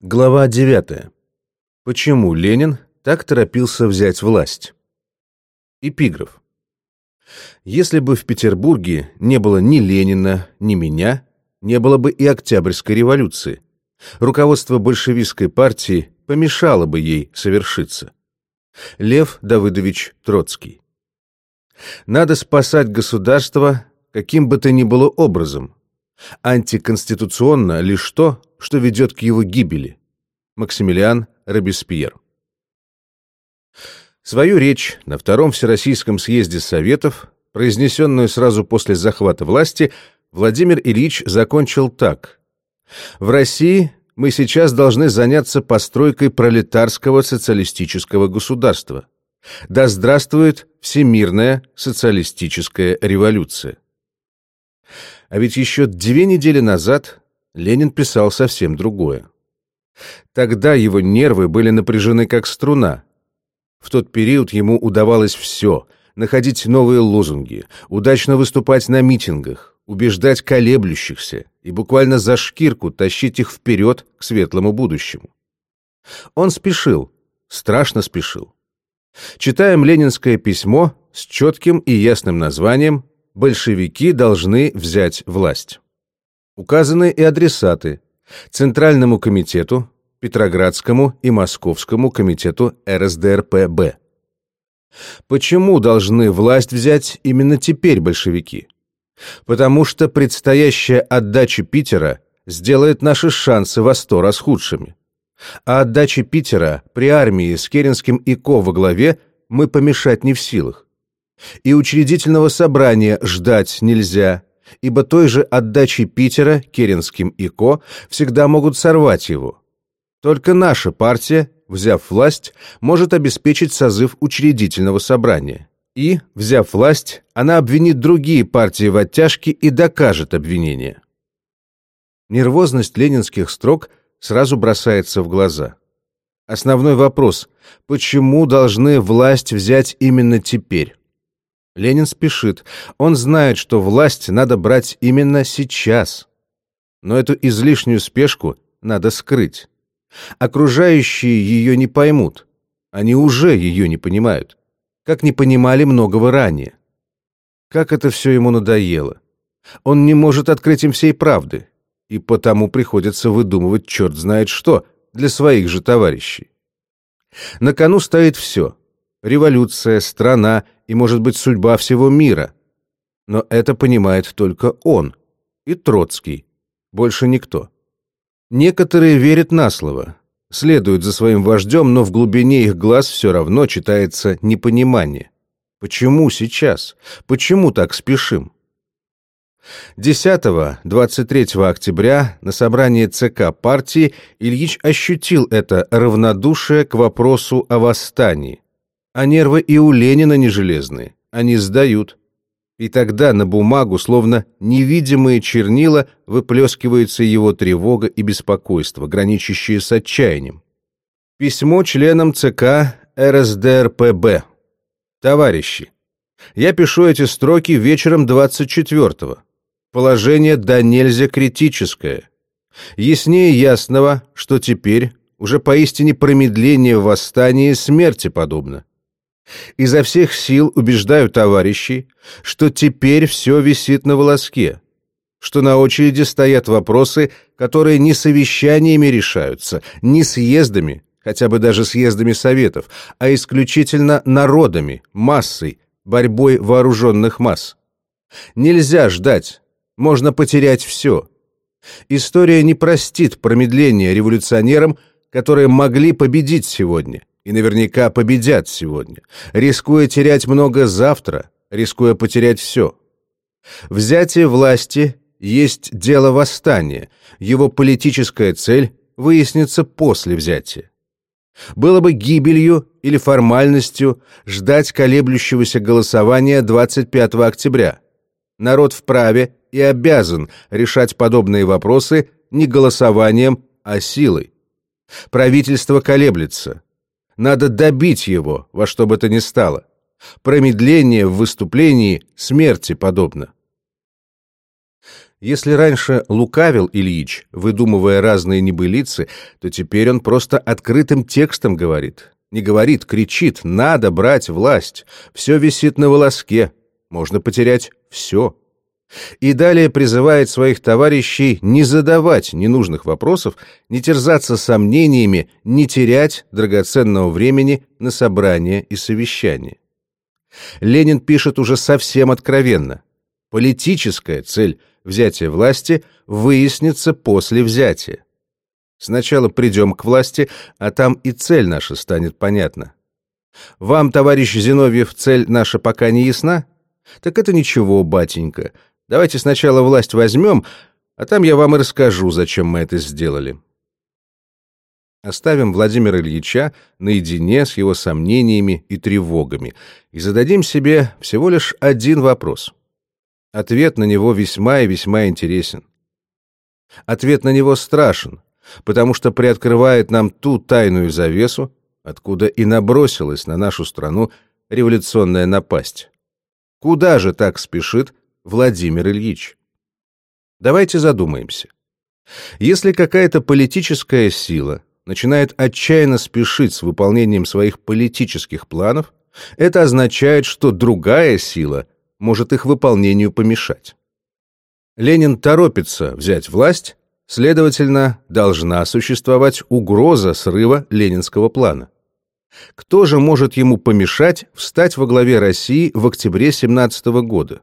Глава 9. Почему Ленин так торопился взять власть? Эпиграф. Если бы в Петербурге не было ни Ленина, ни меня, не было бы и Октябрьской революции. Руководство большевистской партии помешало бы ей совершиться. Лев Давыдович Троцкий. Надо спасать государство каким бы то ни было образом. Антиконституционно лишь то, что ведет к его гибели. Максимилиан Робеспьер. Свою речь на Втором Всероссийском съезде Советов, произнесенную сразу после захвата власти, Владимир Ильич закончил так. «В России мы сейчас должны заняться постройкой пролетарского социалистического государства. Да здравствует всемирная социалистическая революция». А ведь еще две недели назад Ленин писал совсем другое. Тогда его нервы были напряжены как струна. В тот период ему удавалось все — находить новые лозунги, удачно выступать на митингах, убеждать колеблющихся и буквально за шкирку тащить их вперед к светлому будущему. Он спешил, страшно спешил. Читаем ленинское письмо с четким и ясным названием «Большевики должны взять власть». Указаны и адресаты Центральному комитету, Петроградскому и Московскому комитету РСДРПБ. Почему должны власть взять именно теперь большевики? Потому что предстоящая отдача Питера сделает наши шансы во сто раз худшими. А отдаче Питера при армии с Керенским и Ко во главе мы помешать не в силах. И учредительного собрания ждать нельзя, ибо той же отдачей Питера, Керенским и Ко всегда могут сорвать его. Только наша партия, взяв власть, может обеспечить созыв учредительного собрания. И, взяв власть, она обвинит другие партии в оттяжке и докажет обвинение. Нервозность ленинских строк сразу бросается в глаза. Основной вопрос – почему должны власть взять именно теперь? Ленин спешит. Он знает, что власть надо брать именно сейчас. Но эту излишнюю спешку надо скрыть. Окружающие ее не поймут. Они уже ее не понимают. Как не понимали многого ранее. Как это все ему надоело. Он не может открыть им всей правды. И потому приходится выдумывать черт знает что для своих же товарищей. На кону стоит все. Революция, страна и, может быть, судьба всего мира. Но это понимает только он и Троцкий, больше никто. Некоторые верят на слово, следуют за своим вождем, но в глубине их глаз все равно читается непонимание. Почему сейчас? Почему так спешим? 10-23 октября на собрании ЦК партии Ильич ощутил это равнодушие к вопросу о восстании. А нервы и у Ленина не железные, они сдают. И тогда на бумагу, словно невидимые чернила, выплескивается его тревога и беспокойство, граничащие с отчаянием. Письмо членам ЦК РСДРПБ. Товарищи, я пишу эти строки вечером 24-го. Положение да нельзя критическое. Яснее ясного, что теперь уже поистине промедление в восстании смерти подобно. Изо всех сил убеждаю товарищей, что теперь все висит на волоске, что на очереди стоят вопросы, которые не совещаниями решаются, не съездами, хотя бы даже съездами советов, а исключительно народами, массой, борьбой вооруженных масс. Нельзя ждать, можно потерять все. История не простит промедления революционерам, которые могли победить сегодня и наверняка победят сегодня, рискуя терять много завтра, рискуя потерять все. Взятие власти есть дело восстания, его политическая цель выяснится после взятия. Было бы гибелью или формальностью ждать колеблющегося голосования 25 октября. Народ вправе и обязан решать подобные вопросы не голосованием, а силой. Правительство колеблется, надо добить его во что бы то ни стало. Промедление в выступлении смерти подобно. Если раньше лукавил Ильич, выдумывая разные небылицы, то теперь он просто открытым текстом говорит. Не говорит, кричит, надо брать власть. Все висит на волоске. Можно потерять все. И далее призывает своих товарищей не задавать ненужных вопросов, не терзаться сомнениями, не терять драгоценного времени на собрания и совещания. Ленин пишет уже совсем откровенно. Политическая цель взятия власти выяснится после взятия. Сначала придем к власти, а там и цель наша станет понятна. Вам, товарищ Зиновьев, цель наша пока не ясна? Так это ничего, батенька. Давайте сначала власть возьмем, а там я вам и расскажу, зачем мы это сделали. Оставим Владимира Ильича наедине с его сомнениями и тревогами и зададим себе всего лишь один вопрос. Ответ на него весьма и весьма интересен. Ответ на него страшен, потому что приоткрывает нам ту тайную завесу, откуда и набросилась на нашу страну революционная напасть. Куда же так спешит Владимир Ильич? Давайте задумаемся. Если какая-то политическая сила начинает отчаянно спешить с выполнением своих политических планов, это означает, что другая сила может их выполнению помешать. Ленин торопится взять власть, следовательно, должна существовать угроза срыва ленинского плана. Кто же может ему помешать встать во главе России в октябре 17 года?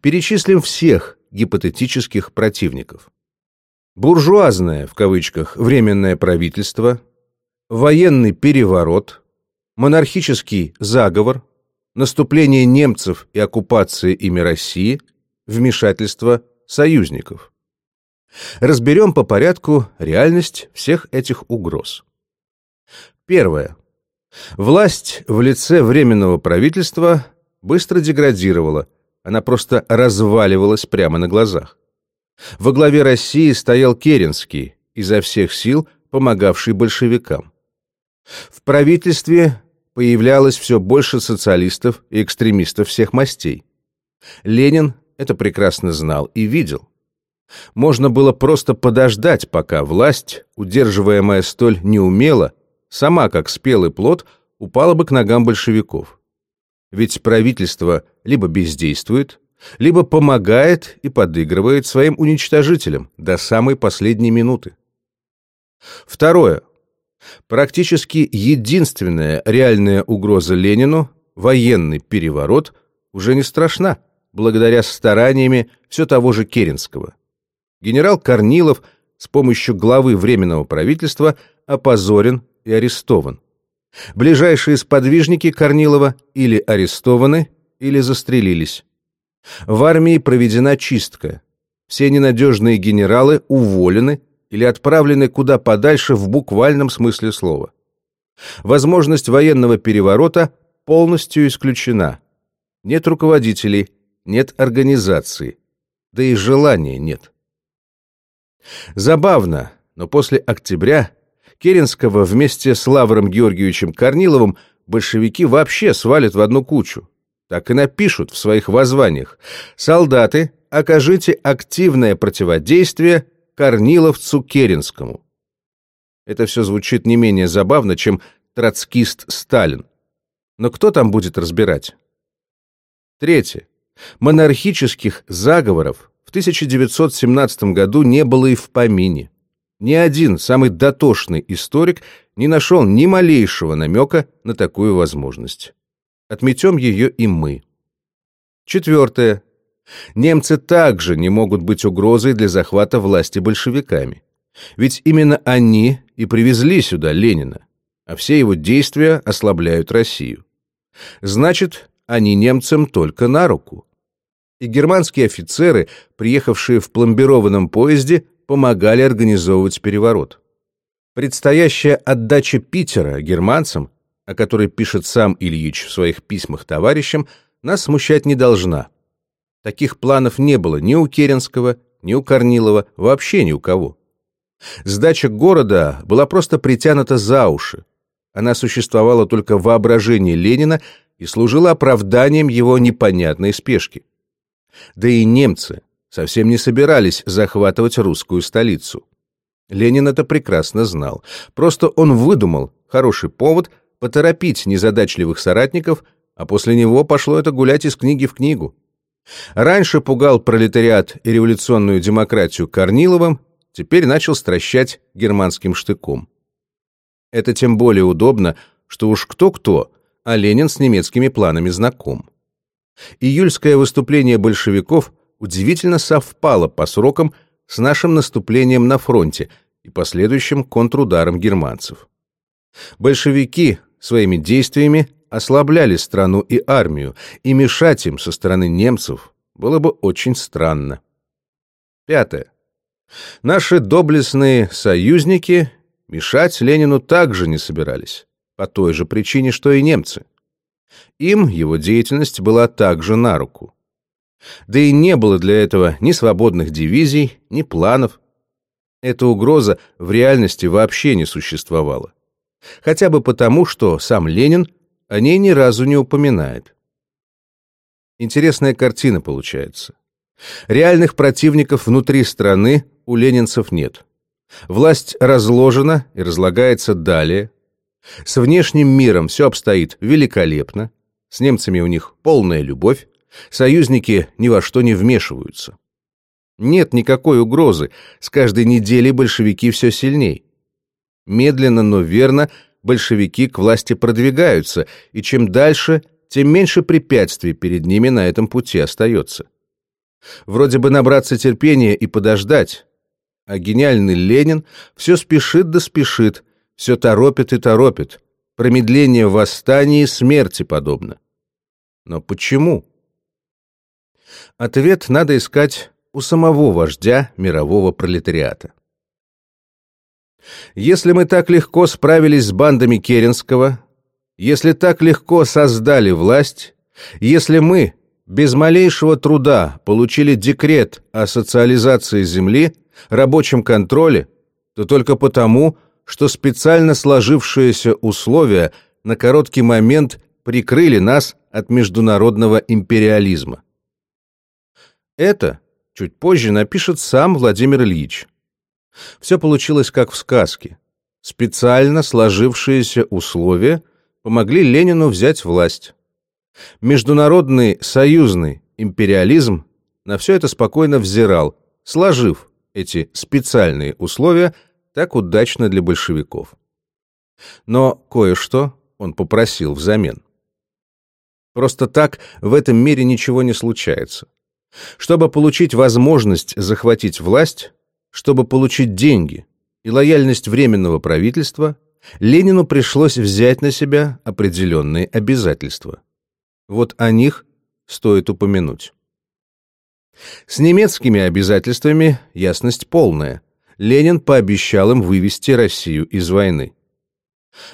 Перечислим всех гипотетических противников буржуазное, в кавычках, временное правительство, военный переворот, монархический заговор, наступление немцев и оккупация ими России, вмешательство союзников. Разберем по порядку реальность всех этих угроз. Первое. Власть в лице Временного правительства быстро деградировала, она просто разваливалась прямо на глазах. Во главе России стоял Керенский, изо всех сил помогавший большевикам. В правительстве появлялось все больше социалистов и экстремистов всех мастей. Ленин это прекрасно знал и видел. Можно было просто подождать, пока власть, удерживаемая столь неумело, сама как спелый плод, упала бы к ногам большевиков. Ведь правительство либо бездействует, либо помогает и подыгрывает своим уничтожителям до самой последней минуты. Второе. Практически единственная реальная угроза Ленину, военный переворот, уже не страшна, благодаря стараниями все того же Керенского. Генерал Корнилов с помощью главы Временного правительства опозорен и арестован. Ближайшие сподвижники Корнилова или арестованы, или застрелились. В армии проведена чистка. Все ненадежные генералы уволены или отправлены куда подальше в буквальном смысле слова. Возможность военного переворота полностью исключена. Нет руководителей, нет организации, да и желания нет. Забавно, но после октября Керенского вместе с Лавром Георгиевичем Корниловым большевики вообще свалят в одну кучу так и напишут в своих воззваниях. «Солдаты, окажите активное противодействие Корниловцу Керенскому». Это все звучит не менее забавно, чем троцкист Сталин. Но кто там будет разбирать? Третье. Монархических заговоров в 1917 году не было и в помине. Ни один самый дотошный историк не нашел ни малейшего намека на такую возможность. Отметем ее и мы. Четвертое. Немцы также не могут быть угрозой для захвата власти большевиками. Ведь именно они и привезли сюда Ленина, а все его действия ослабляют Россию. Значит, они немцам только на руку. И германские офицеры, приехавшие в пломбированном поезде, помогали организовывать переворот. Предстоящая отдача Питера германцам о которой пишет сам Ильич в своих письмах товарищам, нас смущать не должна. Таких планов не было ни у Керенского, ни у Корнилова, вообще ни у кого. Сдача города была просто притянута за уши. Она существовала только в воображении Ленина и служила оправданием его непонятной спешки. Да и немцы, совсем не собирались захватывать русскую столицу. Ленин это прекрасно знал. Просто он выдумал хороший повод поторопить незадачливых соратников, а после него пошло это гулять из книги в книгу. Раньше пугал пролетариат и революционную демократию Корниловым, теперь начал стращать германским штыком. Это тем более удобно, что уж кто-кто, а Ленин с немецкими планами знаком. Июльское выступление большевиков удивительно совпало по срокам с нашим наступлением на фронте и последующим контрударом германцев. Большевики своими действиями ослабляли страну и армию, и мешать им со стороны немцев было бы очень странно. Пятое. Наши доблестные союзники мешать Ленину также не собирались, по той же причине, что и немцы. Им его деятельность была также на руку. Да и не было для этого ни свободных дивизий, ни планов. Эта угроза в реальности вообще не существовала. Хотя бы потому, что сам Ленин о ней ни разу не упоминает. Интересная картина получается. Реальных противников внутри страны у ленинцев нет. Власть разложена и разлагается далее. С внешним миром все обстоит великолепно. С немцами у них полная любовь. Союзники ни во что не вмешиваются. Нет никакой угрозы. С каждой неделей большевики все сильней. Медленно, но верно большевики к власти продвигаются, и чем дальше, тем меньше препятствий перед ними на этом пути остается. Вроде бы набраться терпения и подождать, а гениальный Ленин все спешит да спешит, все торопит и торопит. Промедление в восстании смерти подобно. Но почему? Ответ надо искать у самого вождя мирового пролетариата. Если мы так легко справились с бандами Керенского, если так легко создали власть, если мы без малейшего труда получили декрет о социализации земли, рабочем контроле, то только потому, что специально сложившиеся условия на короткий момент прикрыли нас от международного империализма. Это чуть позже напишет сам Владимир Ильич. Все получилось как в сказке. Специально сложившиеся условия помогли Ленину взять власть. Международный союзный империализм на все это спокойно взирал, сложив эти специальные условия так удачно для большевиков. Но кое-что он попросил взамен. Просто так в этом мире ничего не случается. Чтобы получить возможность захватить власть, чтобы получить деньги и лояльность Временного правительства, Ленину пришлось взять на себя определенные обязательства. Вот о них стоит упомянуть. С немецкими обязательствами ясность полная. Ленин пообещал им вывести Россию из войны.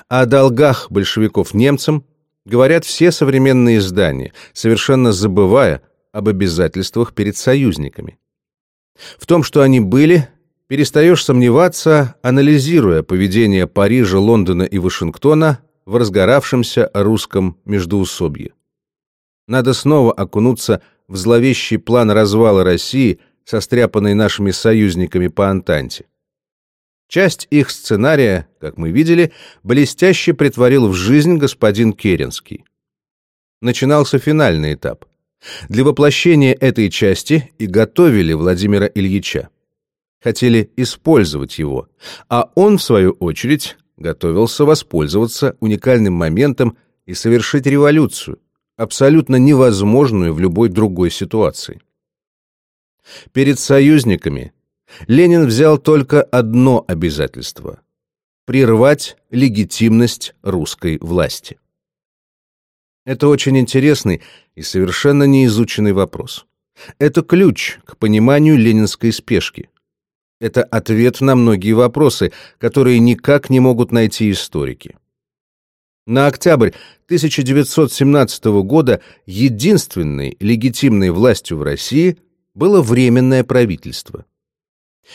О долгах большевиков немцам говорят все современные издания, совершенно забывая об обязательствах перед союзниками. В том, что они были, перестаешь сомневаться, анализируя поведение Парижа, Лондона и Вашингтона в разгоравшемся русском междоусобье. Надо снова окунуться в зловещий план развала России, состряпанный нашими союзниками по Антанте. Часть их сценария, как мы видели, блестяще притворил в жизнь господин Керенский. Начинался финальный этап. Для воплощения этой части и готовили Владимира Ильича. Хотели использовать его, а он, в свою очередь, готовился воспользоваться уникальным моментом и совершить революцию, абсолютно невозможную в любой другой ситуации. Перед союзниками Ленин взял только одно обязательство – прервать легитимность русской власти. Это очень интересный и совершенно неизученный вопрос. Это ключ к пониманию ленинской спешки. Это ответ на многие вопросы, которые никак не могут найти историки. На октябрь 1917 года единственной легитимной властью в России было Временное правительство.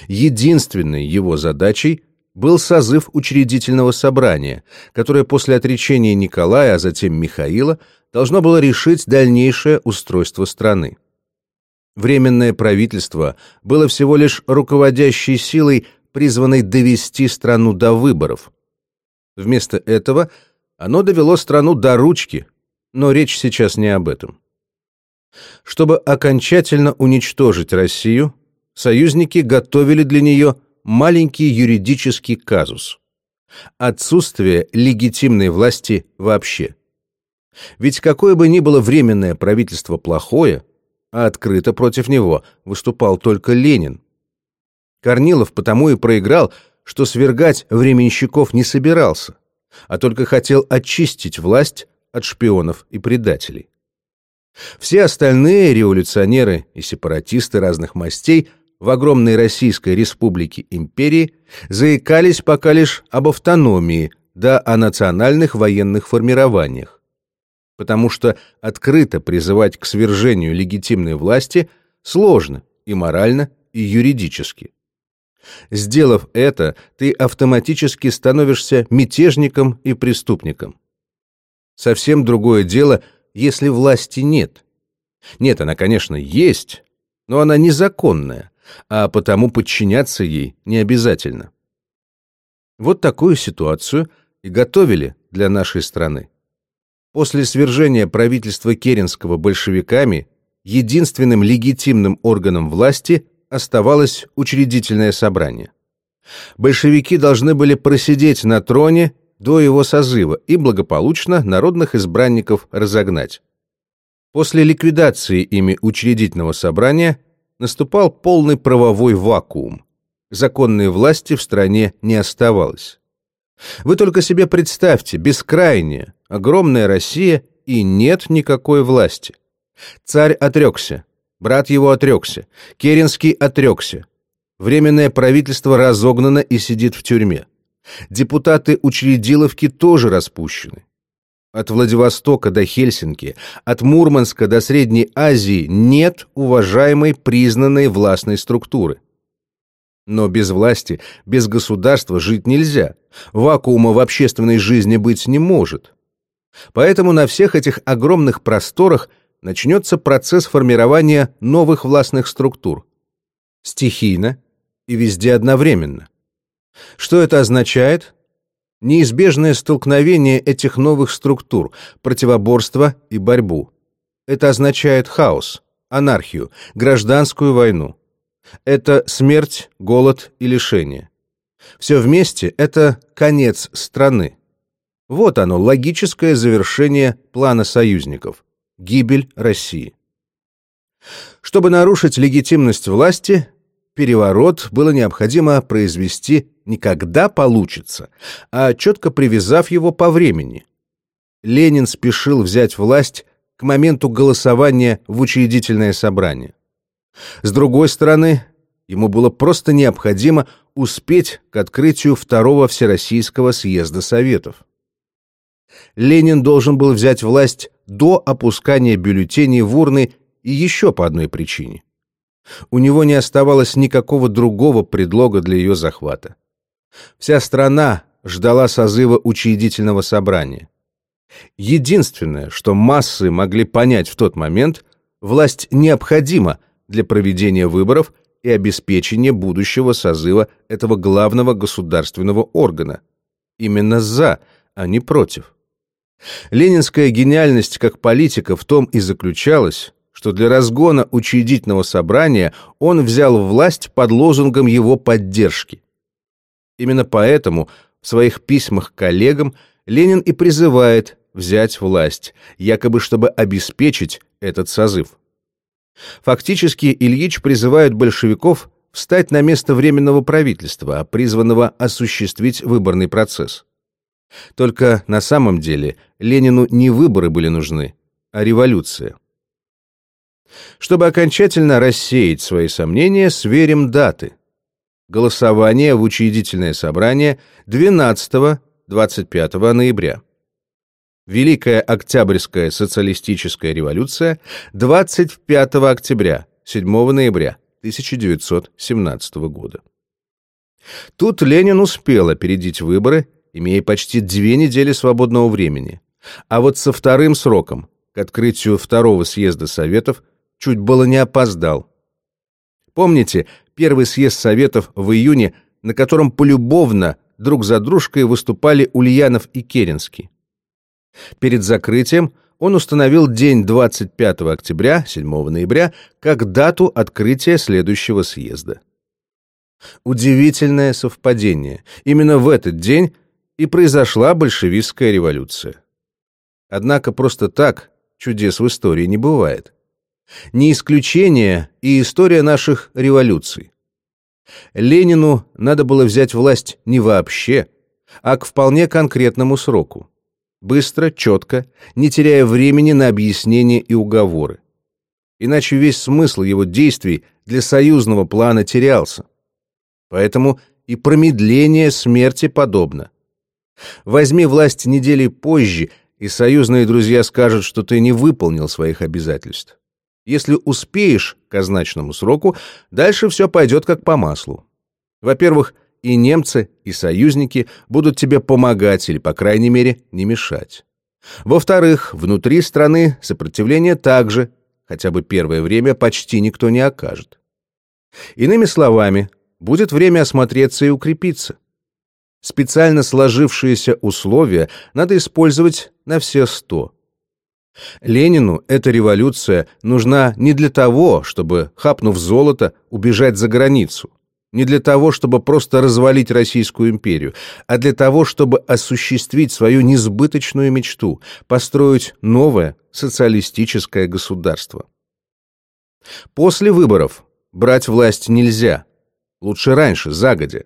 Единственной его задачей был созыв учредительного собрания, которое после отречения Николая, а затем Михаила, должно было решить дальнейшее устройство страны. Временное правительство было всего лишь руководящей силой, призванной довести страну до выборов. Вместо этого оно довело страну до ручки, но речь сейчас не об этом. Чтобы окончательно уничтожить Россию, союзники готовили для нее маленький юридический казус – отсутствие легитимной власти вообще. Ведь какое бы ни было временное правительство плохое – а открыто против него выступал только Ленин. Корнилов потому и проиграл, что свергать временщиков не собирался, а только хотел очистить власть от шпионов и предателей. Все остальные революционеры и сепаратисты разных мастей в огромной Российской Республике империи заикались пока лишь об автономии, да о национальных военных формированиях потому что открыто призывать к свержению легитимной власти сложно и морально, и юридически. Сделав это, ты автоматически становишься мятежником и преступником. Совсем другое дело, если власти нет. Нет, она, конечно, есть, но она незаконная, а потому подчиняться ей не обязательно. Вот такую ситуацию и готовили для нашей страны. После свержения правительства Керенского большевиками единственным легитимным органом власти оставалось учредительное собрание. Большевики должны были просидеть на троне до его созыва и благополучно народных избранников разогнать. После ликвидации ими учредительного собрания наступал полный правовой вакуум. Законной власти в стране не оставалось. Вы только себе представьте, бескрайняя, огромная Россия и нет никакой власти. Царь отрекся, брат его отрекся, Керенский отрекся. Временное правительство разогнано и сидит в тюрьме. Депутаты учредиловки тоже распущены. От Владивостока до Хельсинки, от Мурманска до Средней Азии нет уважаемой признанной властной структуры. Но без власти, без государства жить нельзя. Вакуума в общественной жизни быть не может. Поэтому на всех этих огромных просторах начнется процесс формирования новых властных структур. Стихийно и везде одновременно. Что это означает? Неизбежное столкновение этих новых структур, противоборство и борьбу. Это означает хаос, анархию, гражданскую войну. Это смерть, голод и лишение. Все вместе — это конец страны. Вот оно, логическое завершение плана союзников. Гибель России. Чтобы нарушить легитимность власти, переворот было необходимо произвести не когда получится, а четко привязав его по времени. Ленин спешил взять власть к моменту голосования в учредительное собрание. С другой стороны, ему было просто необходимо успеть к открытию Второго Всероссийского съезда Советов. Ленин должен был взять власть до опускания бюллетеней в урны и еще по одной причине. У него не оставалось никакого другого предлога для ее захвата. Вся страна ждала созыва учредительного собрания. Единственное, что массы могли понять в тот момент, власть необходима для проведения выборов и обеспечения будущего созыва этого главного государственного органа. Именно за, а не против. Ленинская гениальность как политика в том и заключалась, что для разгона учредительного собрания он взял власть под лозунгом его поддержки. Именно поэтому в своих письмах коллегам Ленин и призывает взять власть, якобы чтобы обеспечить этот созыв. Фактически Ильич призывает большевиков встать на место Временного правительства, призванного осуществить выборный процесс. Только на самом деле Ленину не выборы были нужны, а революция. Чтобы окончательно рассеять свои сомнения, сверим даты. Голосование в учредительное собрание 12-25 ноября. Великая Октябрьская социалистическая революция 25 октября, 7 ноября 1917 года. Тут Ленин успел опередить выборы имея почти две недели свободного времени. А вот со вторым сроком, к открытию второго съезда Советов, чуть было не опоздал. Помните первый съезд Советов в июне, на котором полюбовно друг за дружкой выступали Ульянов и Керенский? Перед закрытием он установил день 25 октября, 7 ноября, как дату открытия следующего съезда. Удивительное совпадение. Именно в этот день и произошла большевистская революция. Однако просто так чудес в истории не бывает. Не исключение и история наших революций. Ленину надо было взять власть не вообще, а к вполне конкретному сроку. Быстро, четко, не теряя времени на объяснения и уговоры. Иначе весь смысл его действий для союзного плана терялся. Поэтому и промедление смерти подобно. Возьми власть недели позже, и союзные друзья скажут, что ты не выполнил своих обязательств. Если успеешь к означенному сроку, дальше все пойдет как по маслу. Во-первых, и немцы, и союзники будут тебе помогать или, по крайней мере, не мешать. Во-вторых, внутри страны сопротивление также, хотя бы первое время, почти никто не окажет. Иными словами, будет время осмотреться и укрепиться. Специально сложившиеся условия надо использовать на все сто. Ленину эта революция нужна не для того, чтобы, хапнув золото, убежать за границу, не для того, чтобы просто развалить Российскую империю, а для того, чтобы осуществить свою несбыточную мечту, построить новое социалистическое государство. После выборов брать власть нельзя, лучше раньше, загодя.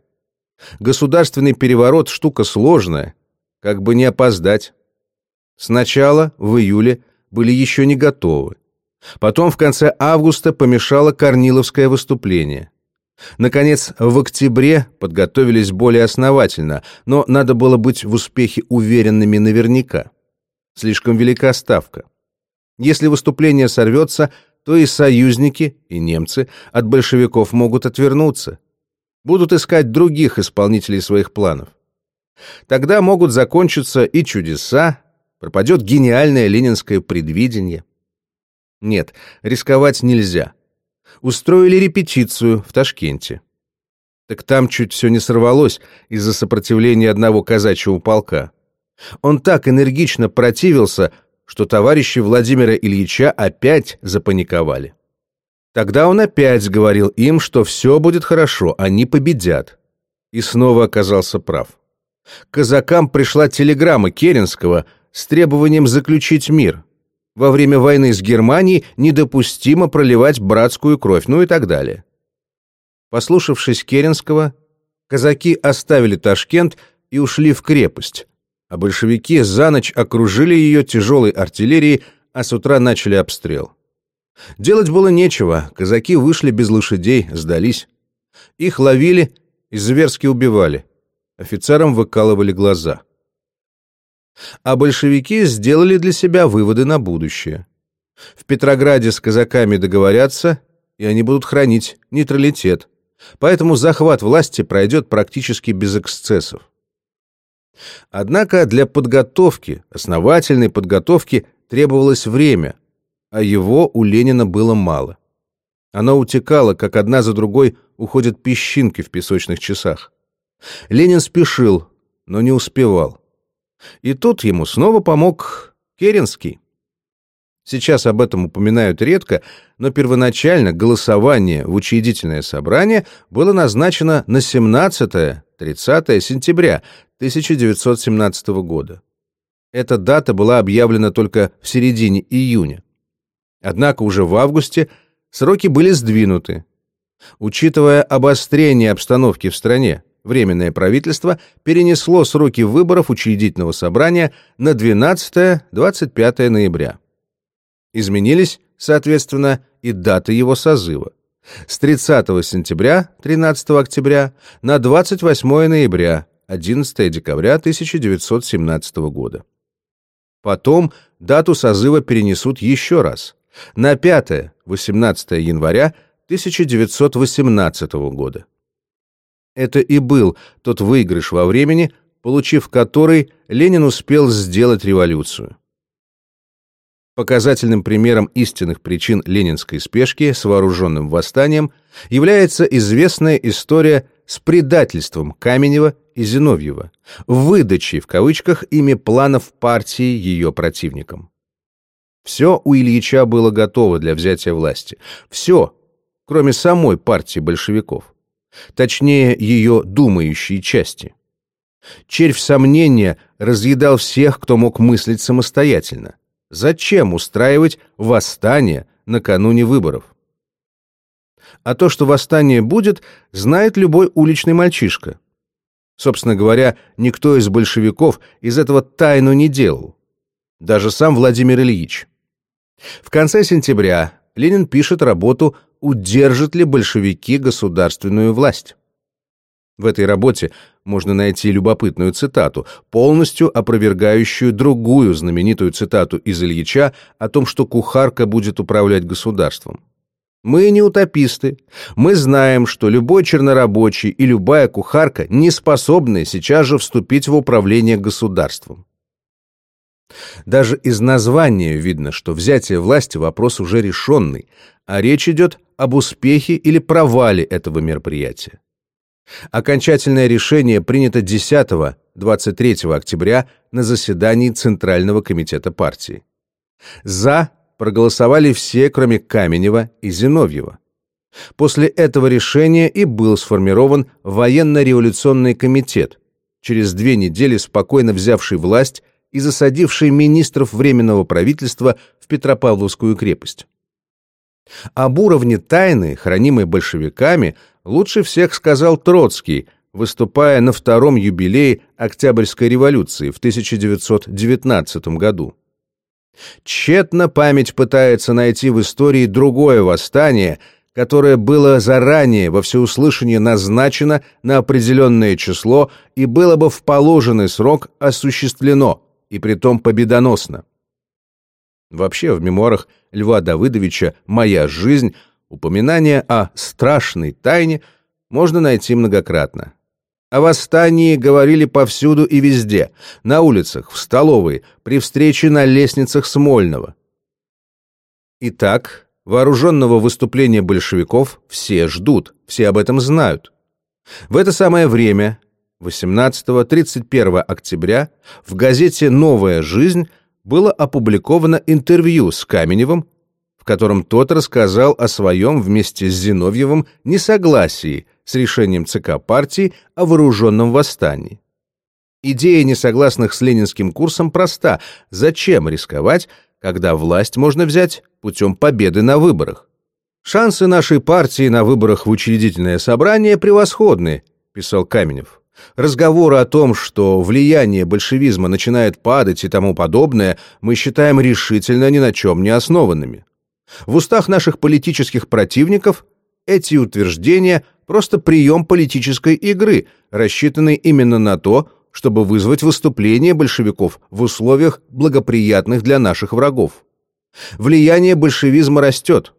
Государственный переворот – штука сложная, как бы не опоздать. Сначала, в июле, были еще не готовы. Потом в конце августа помешало Корниловское выступление. Наконец, в октябре подготовились более основательно, но надо было быть в успехе уверенными наверняка. Слишком велика ставка. Если выступление сорвется, то и союзники, и немцы от большевиков могут отвернуться. Будут искать других исполнителей своих планов. Тогда могут закончиться и чудеса, пропадет гениальное ленинское предвидение. Нет, рисковать нельзя. Устроили репетицию в Ташкенте. Так там чуть все не сорвалось из-за сопротивления одного казачьего полка. Он так энергично противился, что товарищи Владимира Ильича опять запаниковали. Тогда он опять говорил им, что все будет хорошо, они победят. И снова оказался прав. К казакам пришла телеграмма Керенского – с требованием заключить мир. Во время войны с Германией недопустимо проливать братскую кровь, ну и так далее. Послушавшись Керенского, казаки оставили Ташкент и ушли в крепость, а большевики за ночь окружили ее тяжелой артиллерией, а с утра начали обстрел. Делать было нечего, казаки вышли без лошадей, сдались. Их ловили и зверски убивали. Офицерам выкалывали глаза а большевики сделали для себя выводы на будущее. В Петрограде с казаками договорятся, и они будут хранить нейтралитет, поэтому захват власти пройдет практически без эксцессов. Однако для подготовки, основательной подготовки, требовалось время, а его у Ленина было мало. Оно утекало, как одна за другой уходят песчинки в песочных часах. Ленин спешил, но не успевал. И тут ему снова помог Керенский. Сейчас об этом упоминают редко, но первоначально голосование в учредительное собрание было назначено на 17-30 сентября 1917 года. Эта дата была объявлена только в середине июня. Однако уже в августе сроки были сдвинуты. Учитывая обострение обстановки в стране, Временное правительство перенесло сроки выборов учредительного собрания на 12-25 ноября. Изменились, соответственно, и даты его созыва. С 30 сентября 13 октября на 28 ноября 11 декабря 1917 года. Потом дату созыва перенесут еще раз на 5-18 января 1918 года. Это и был тот выигрыш во времени, получив который, Ленин успел сделать революцию. Показательным примером истинных причин ленинской спешки с вооруженным восстанием является известная история с предательством Каменева и Зиновьева, выдачей в кавычках ими планов партии ее противникам. Все у Ильича было готово для взятия власти. Все, кроме самой партии большевиков. Точнее, ее думающей части. Червь сомнения разъедал всех, кто мог мыслить самостоятельно. Зачем устраивать восстание накануне выборов? А то, что восстание будет, знает любой уличный мальчишка. Собственно говоря, никто из большевиков из этого тайну не делал. Даже сам Владимир Ильич. В конце сентября Ленин пишет работу «Удержат ли большевики государственную власть?». В этой работе можно найти любопытную цитату, полностью опровергающую другую знаменитую цитату из Ильича о том, что кухарка будет управлять государством. Мы не утописты. Мы знаем, что любой чернорабочий и любая кухарка не способны сейчас же вступить в управление государством. Даже из названия видно, что взятие власти вопрос уже решенный, а речь идет об успехе или провале этого мероприятия. Окончательное решение принято 10-23 октября на заседании Центрального комитета партии. «За» проголосовали все, кроме Каменева и Зиновьева. После этого решения и был сформирован военно-революционный комитет, через две недели спокойно взявший власть и засадивший министров Временного правительства в Петропавловскую крепость. Об уровне тайны, хранимой большевиками, лучше всех сказал Троцкий, выступая на втором юбилее Октябрьской революции в 1919 году. Тщетно память пытается найти в истории другое восстание, которое было заранее во всеуслышание назначено на определенное число и было бы в положенный срок осуществлено, и притом победоносно. Вообще, в мемуарах Льва Давыдовича «Моя жизнь» упоминание о страшной тайне можно найти многократно. О восстании говорили повсюду и везде, на улицах, в столовой, при встрече на лестницах Смольного. Итак, вооруженного выступления большевиков все ждут, все об этом знают. В это самое время, 18-31 октября, в газете «Новая жизнь» было опубликовано интервью с Каменевым, в котором тот рассказал о своем вместе с Зиновьевым несогласии с решением ЦК партии о вооруженном восстании. Идея несогласных с ленинским курсом проста. Зачем рисковать, когда власть можно взять путем победы на выборах? Шансы нашей партии на выборах в учредительное собрание превосходны, писал Каменев. Разговоры о том, что влияние большевизма начинает падать и тому подобное, мы считаем решительно ни на чем не основанными. В устах наших политических противников эти утверждения – просто прием политической игры, рассчитанный именно на то, чтобы вызвать выступление большевиков в условиях, благоприятных для наших врагов. Влияние большевизма растет.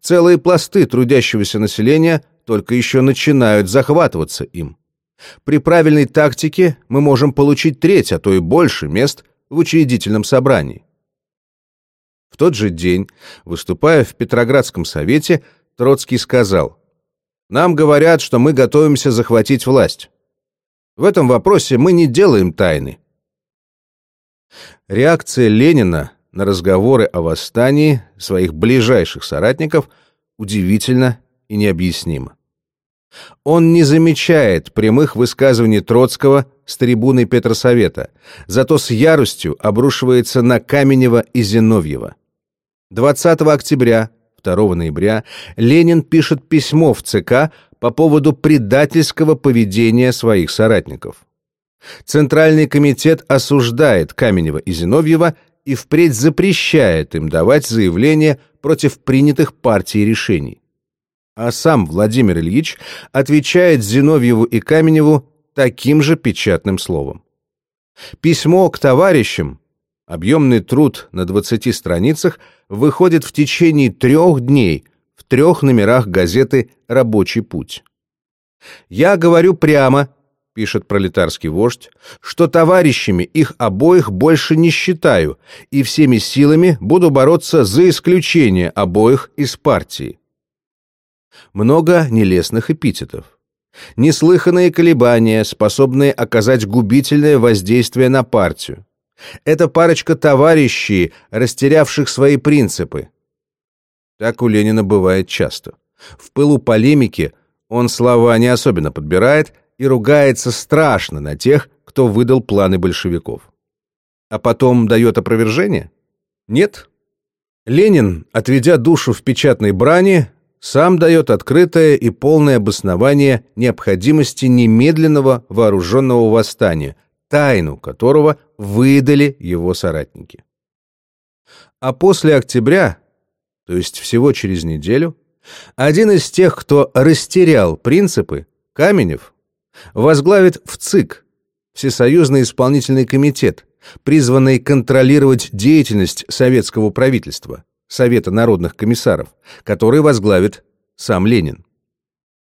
Целые пласты трудящегося населения только еще начинают захватываться им. При правильной тактике мы можем получить треть, а то и больше мест в учредительном собрании. В тот же день, выступая в Петроградском совете, Троцкий сказал, «Нам говорят, что мы готовимся захватить власть. В этом вопросе мы не делаем тайны». Реакция Ленина на разговоры о восстании своих ближайших соратников удивительна и необъяснима. Он не замечает прямых высказываний Троцкого с трибуны Петросовета, зато с яростью обрушивается на Каменева и Зиновьева. 20 октября, 2 ноября Ленин пишет письмо в ЦК по поводу предательского поведения своих соратников. Центральный комитет осуждает Каменева и Зиновьева и впредь запрещает им давать заявления против принятых партией решений а сам Владимир Ильич отвечает Зиновьеву и Каменеву таким же печатным словом. Письмо к товарищам, объемный труд на 20 страницах, выходит в течение трех дней в трех номерах газеты «Рабочий путь». Я говорю прямо, пишет пролетарский вождь, что товарищами их обоих больше не считаю и всеми силами буду бороться за исключение обоих из партии. Много нелестных эпитетов. Неслыханные колебания, способные оказать губительное воздействие на партию. Это парочка товарищей, растерявших свои принципы. Так у Ленина бывает часто. В пылу полемики он слова не особенно подбирает и ругается страшно на тех, кто выдал планы большевиков. А потом дает опровержение? Нет. Ленин, отведя душу в печатной брани, сам дает открытое и полное обоснование необходимости немедленного вооруженного восстания, тайну которого выдали его соратники. А после октября, то есть всего через неделю, один из тех, кто растерял принципы, Каменев, возглавит в ЦИК, Всесоюзный исполнительный комитет, призванный контролировать деятельность советского правительства, Совета народных комиссаров, который возглавит сам Ленин.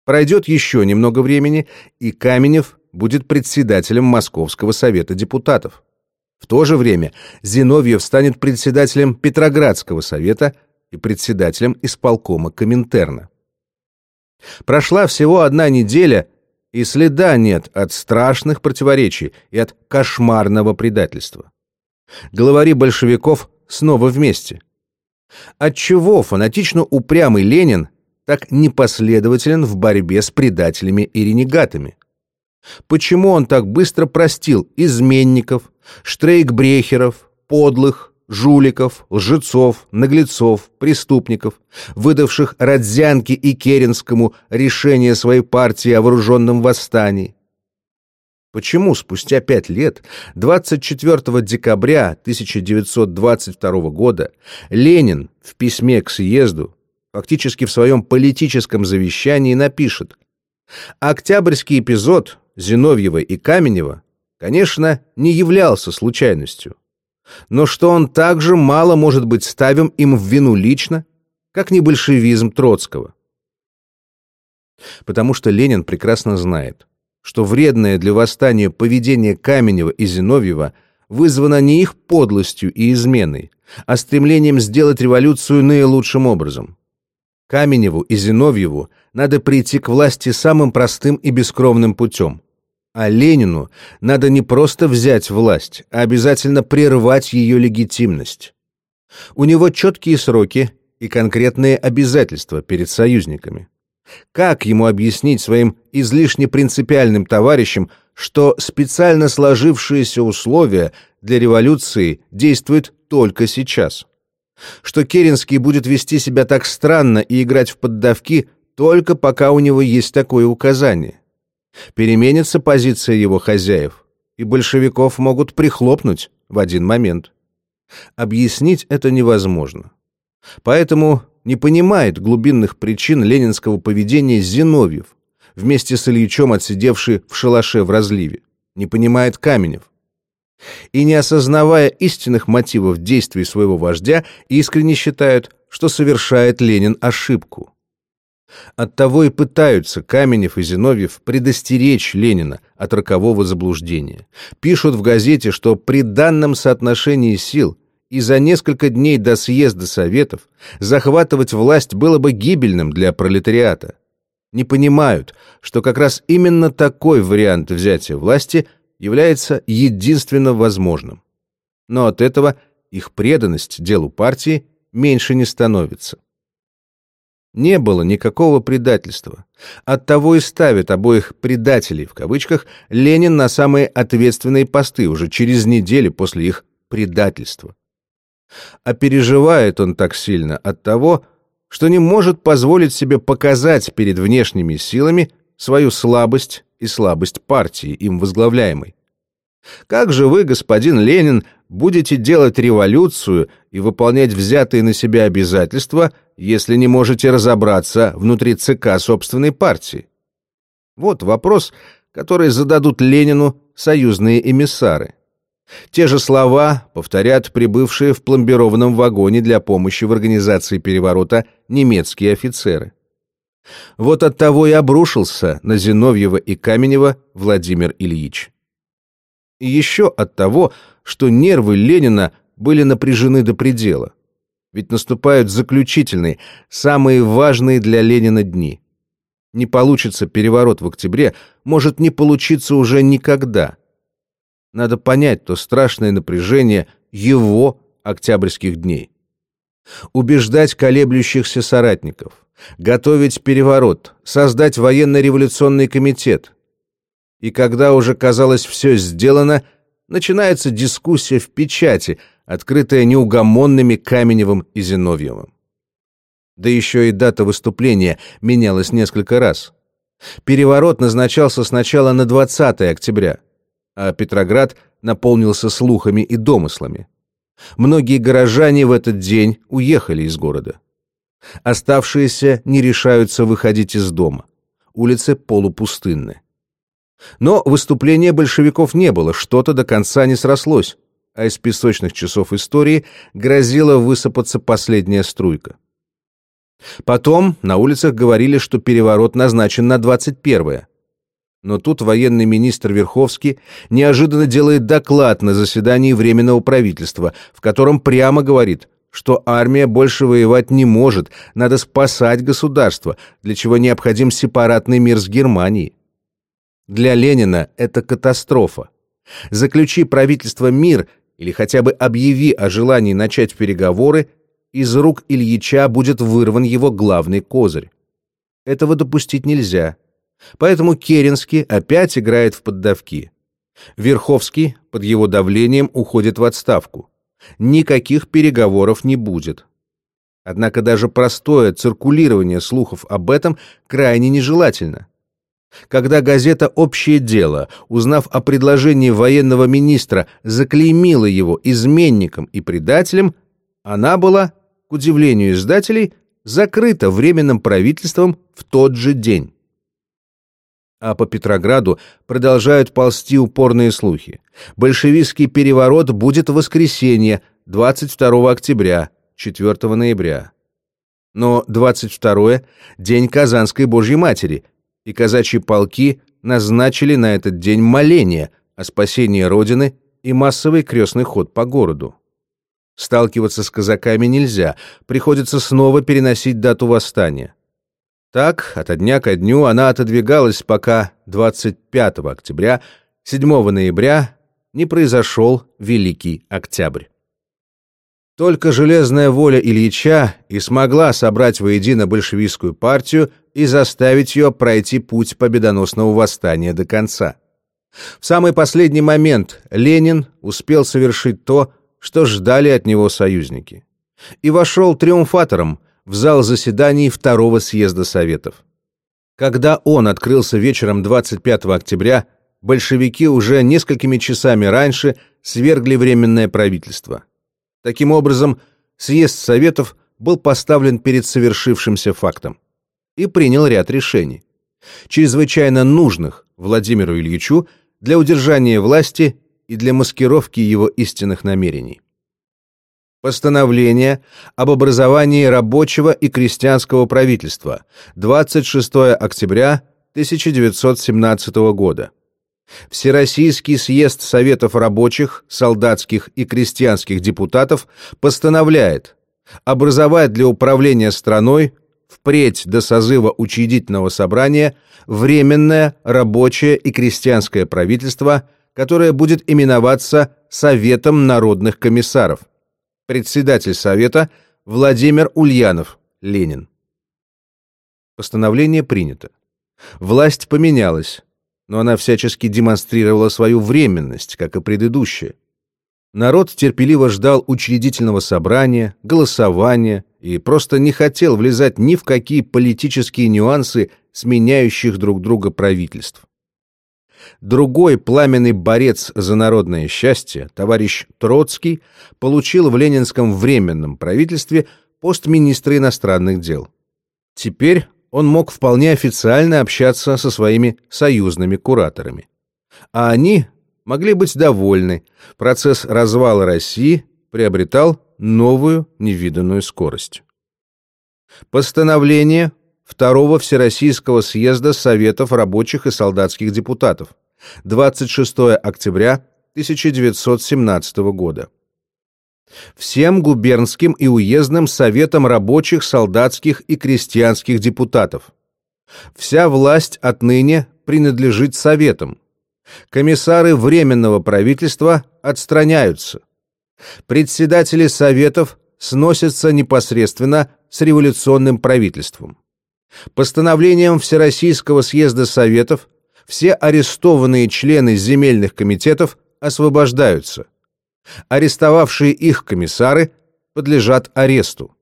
Пройдет еще немного времени, и Каменев будет председателем Московского совета депутатов. В то же время Зиновьев станет председателем Петроградского совета и председателем исполкома Коминтерна. Прошла всего одна неделя, и следа нет от страшных противоречий и от кошмарного предательства. Главари большевиков снова вместе. Отчего фанатично упрямый Ленин так непоследователен в борьбе с предателями и ренегатами? Почему он так быстро простил изменников, штрейкбрехеров, подлых, жуликов, лжецов, наглецов, преступников, выдавших Родзянке и Керенскому решение своей партии о вооруженном восстании? Почему спустя пять лет, 24 декабря 1922 года, Ленин в письме к съезду, фактически в своем политическом завещании, напишет «Октябрьский эпизод Зиновьева и Каменева, конечно, не являлся случайностью, но что он также мало может быть ставим им в вину лично, как не большевизм Троцкого. Потому что Ленин прекрасно знает, что вредное для восстания поведение Каменева и Зиновьева вызвано не их подлостью и изменой, а стремлением сделать революцию наилучшим образом. Каменеву и Зиновьеву надо прийти к власти самым простым и бескровным путем. А Ленину надо не просто взять власть, а обязательно прервать ее легитимность. У него четкие сроки и конкретные обязательства перед союзниками. Как ему объяснить своим излишне принципиальным товарищам, что специально сложившиеся условия для революции действуют только сейчас? Что Керенский будет вести себя так странно и играть в поддавки только пока у него есть такое указание? Переменится позиция его хозяев, и большевиков могут прихлопнуть в один момент. Объяснить это невозможно. Поэтому не понимает глубинных причин ленинского поведения Зиновьев, вместе с Ильичом отсидевший в шалаше в разливе. Не понимает Каменев. И не осознавая истинных мотивов действий своего вождя, искренне считают, что совершает Ленин ошибку. Оттого и пытаются Каменев и Зиновьев предостеречь Ленина от рокового заблуждения. Пишут в газете, что при данном соотношении сил и за несколько дней до съезда Советов захватывать власть было бы гибельным для пролетариата. Не понимают, что как раз именно такой вариант взятия власти является единственно возможным. Но от этого их преданность делу партии меньше не становится. Не было никакого предательства. Оттого и ставит обоих «предателей» в кавычках Ленин на самые ответственные посты уже через неделю после их предательства. А переживает он так сильно от того, что не может позволить себе показать перед внешними силами свою слабость и слабость партии, им возглавляемой. Как же вы, господин Ленин, будете делать революцию и выполнять взятые на себя обязательства, если не можете разобраться внутри ЦК собственной партии? Вот вопрос, который зададут Ленину союзные эмиссары. Те же слова повторят прибывшие в пломбированном вагоне для помощи в организации переворота немецкие офицеры. Вот от того и обрушился на Зиновьева и Каменева Владимир Ильич. И еще от того, что нервы Ленина были напряжены до предела. Ведь наступают заключительные, самые важные для Ленина дни. Не получится переворот в октябре, может не получиться уже никогда. Надо понять то страшное напряжение его октябрьских дней. Убеждать колеблющихся соратников, готовить переворот, создать военно-революционный комитет. И когда уже казалось все сделано, начинается дискуссия в печати, открытая неугомонными Каменевым и Зиновьевым. Да еще и дата выступления менялась несколько раз. Переворот назначался сначала на 20 октября, а Петроград наполнился слухами и домыслами. Многие горожане в этот день уехали из города. Оставшиеся не решаются выходить из дома. Улицы полупустынны. Но выступления большевиков не было, что-то до конца не срослось, а из песочных часов истории грозила высыпаться последняя струйка. Потом на улицах говорили, что переворот назначен на 21-е. Но тут военный министр Верховский неожиданно делает доклад на заседании Временного правительства, в котором прямо говорит, что армия больше воевать не может, надо спасать государство, для чего необходим сепаратный мир с Германией. Для Ленина это катастрофа. Заключи правительство мир или хотя бы объяви о желании начать переговоры, из рук Ильича будет вырван его главный козырь. Этого допустить нельзя. Поэтому Керенский опять играет в поддавки. Верховский под его давлением уходит в отставку. Никаких переговоров не будет. Однако даже простое циркулирование слухов об этом крайне нежелательно. Когда газета «Общее дело», узнав о предложении военного министра, заклеймила его изменником и предателем, она была, к удивлению издателей, закрыта Временным правительством в тот же день. А по Петрограду продолжают ползти упорные слухи. Большевистский переворот будет в воскресенье, 22 октября, 4 ноября. Но 22 — день Казанской Божьей Матери, и казачьи полки назначили на этот день моление о спасении Родины и массовый крестный ход по городу. Сталкиваться с казаками нельзя, приходится снова переносить дату восстания. Так, от дня ко дню она отодвигалась, пока 25 октября, 7 ноября не произошел Великий Октябрь. Только железная воля Ильича и смогла собрать воедино большевистскую партию и заставить ее пройти путь победоносного восстания до конца. В самый последний момент Ленин успел совершить то, что ждали от него союзники. И вошел триумфатором в зал заседаний Второго съезда Советов. Когда он открылся вечером 25 октября, большевики уже несколькими часами раньше свергли Временное правительство. Таким образом, съезд Советов был поставлен перед совершившимся фактом и принял ряд решений, чрезвычайно нужных Владимиру Ильичу для удержания власти и для маскировки его истинных намерений. Постановление об образовании рабочего и крестьянского правительства 26 октября 1917 года. Всероссийский съезд Советов рабочих, солдатских и крестьянских депутатов постановляет образовать для управления страной впредь до созыва учредительного собрания Временное рабочее и крестьянское правительство, которое будет именоваться Советом народных комиссаров. Председатель Совета Владимир Ульянов, Ленин. Постановление принято. Власть поменялась, но она всячески демонстрировала свою временность, как и предыдущая. Народ терпеливо ждал учредительного собрания, голосования и просто не хотел влезать ни в какие политические нюансы сменяющих друг друга правительств. Другой пламенный борец за народное счастье, товарищ Троцкий, получил в ленинском временном правительстве пост министра иностранных дел. Теперь он мог вполне официально общаться со своими союзными кураторами. А они могли быть довольны. Процесс развала России приобретал новую невиданную скорость. Постановление Второго Всероссийского съезда Советов рабочих и солдатских депутатов 26 октября 1917 года. Всем губернским и уездным советам рабочих, солдатских и крестьянских депутатов. Вся власть отныне принадлежит советам. Комиссары Временного правительства отстраняются. Председатели советов сносятся непосредственно с революционным правительством. Постановлением Всероссийского съезда Советов все арестованные члены земельных комитетов освобождаются. Арестовавшие их комиссары подлежат аресту.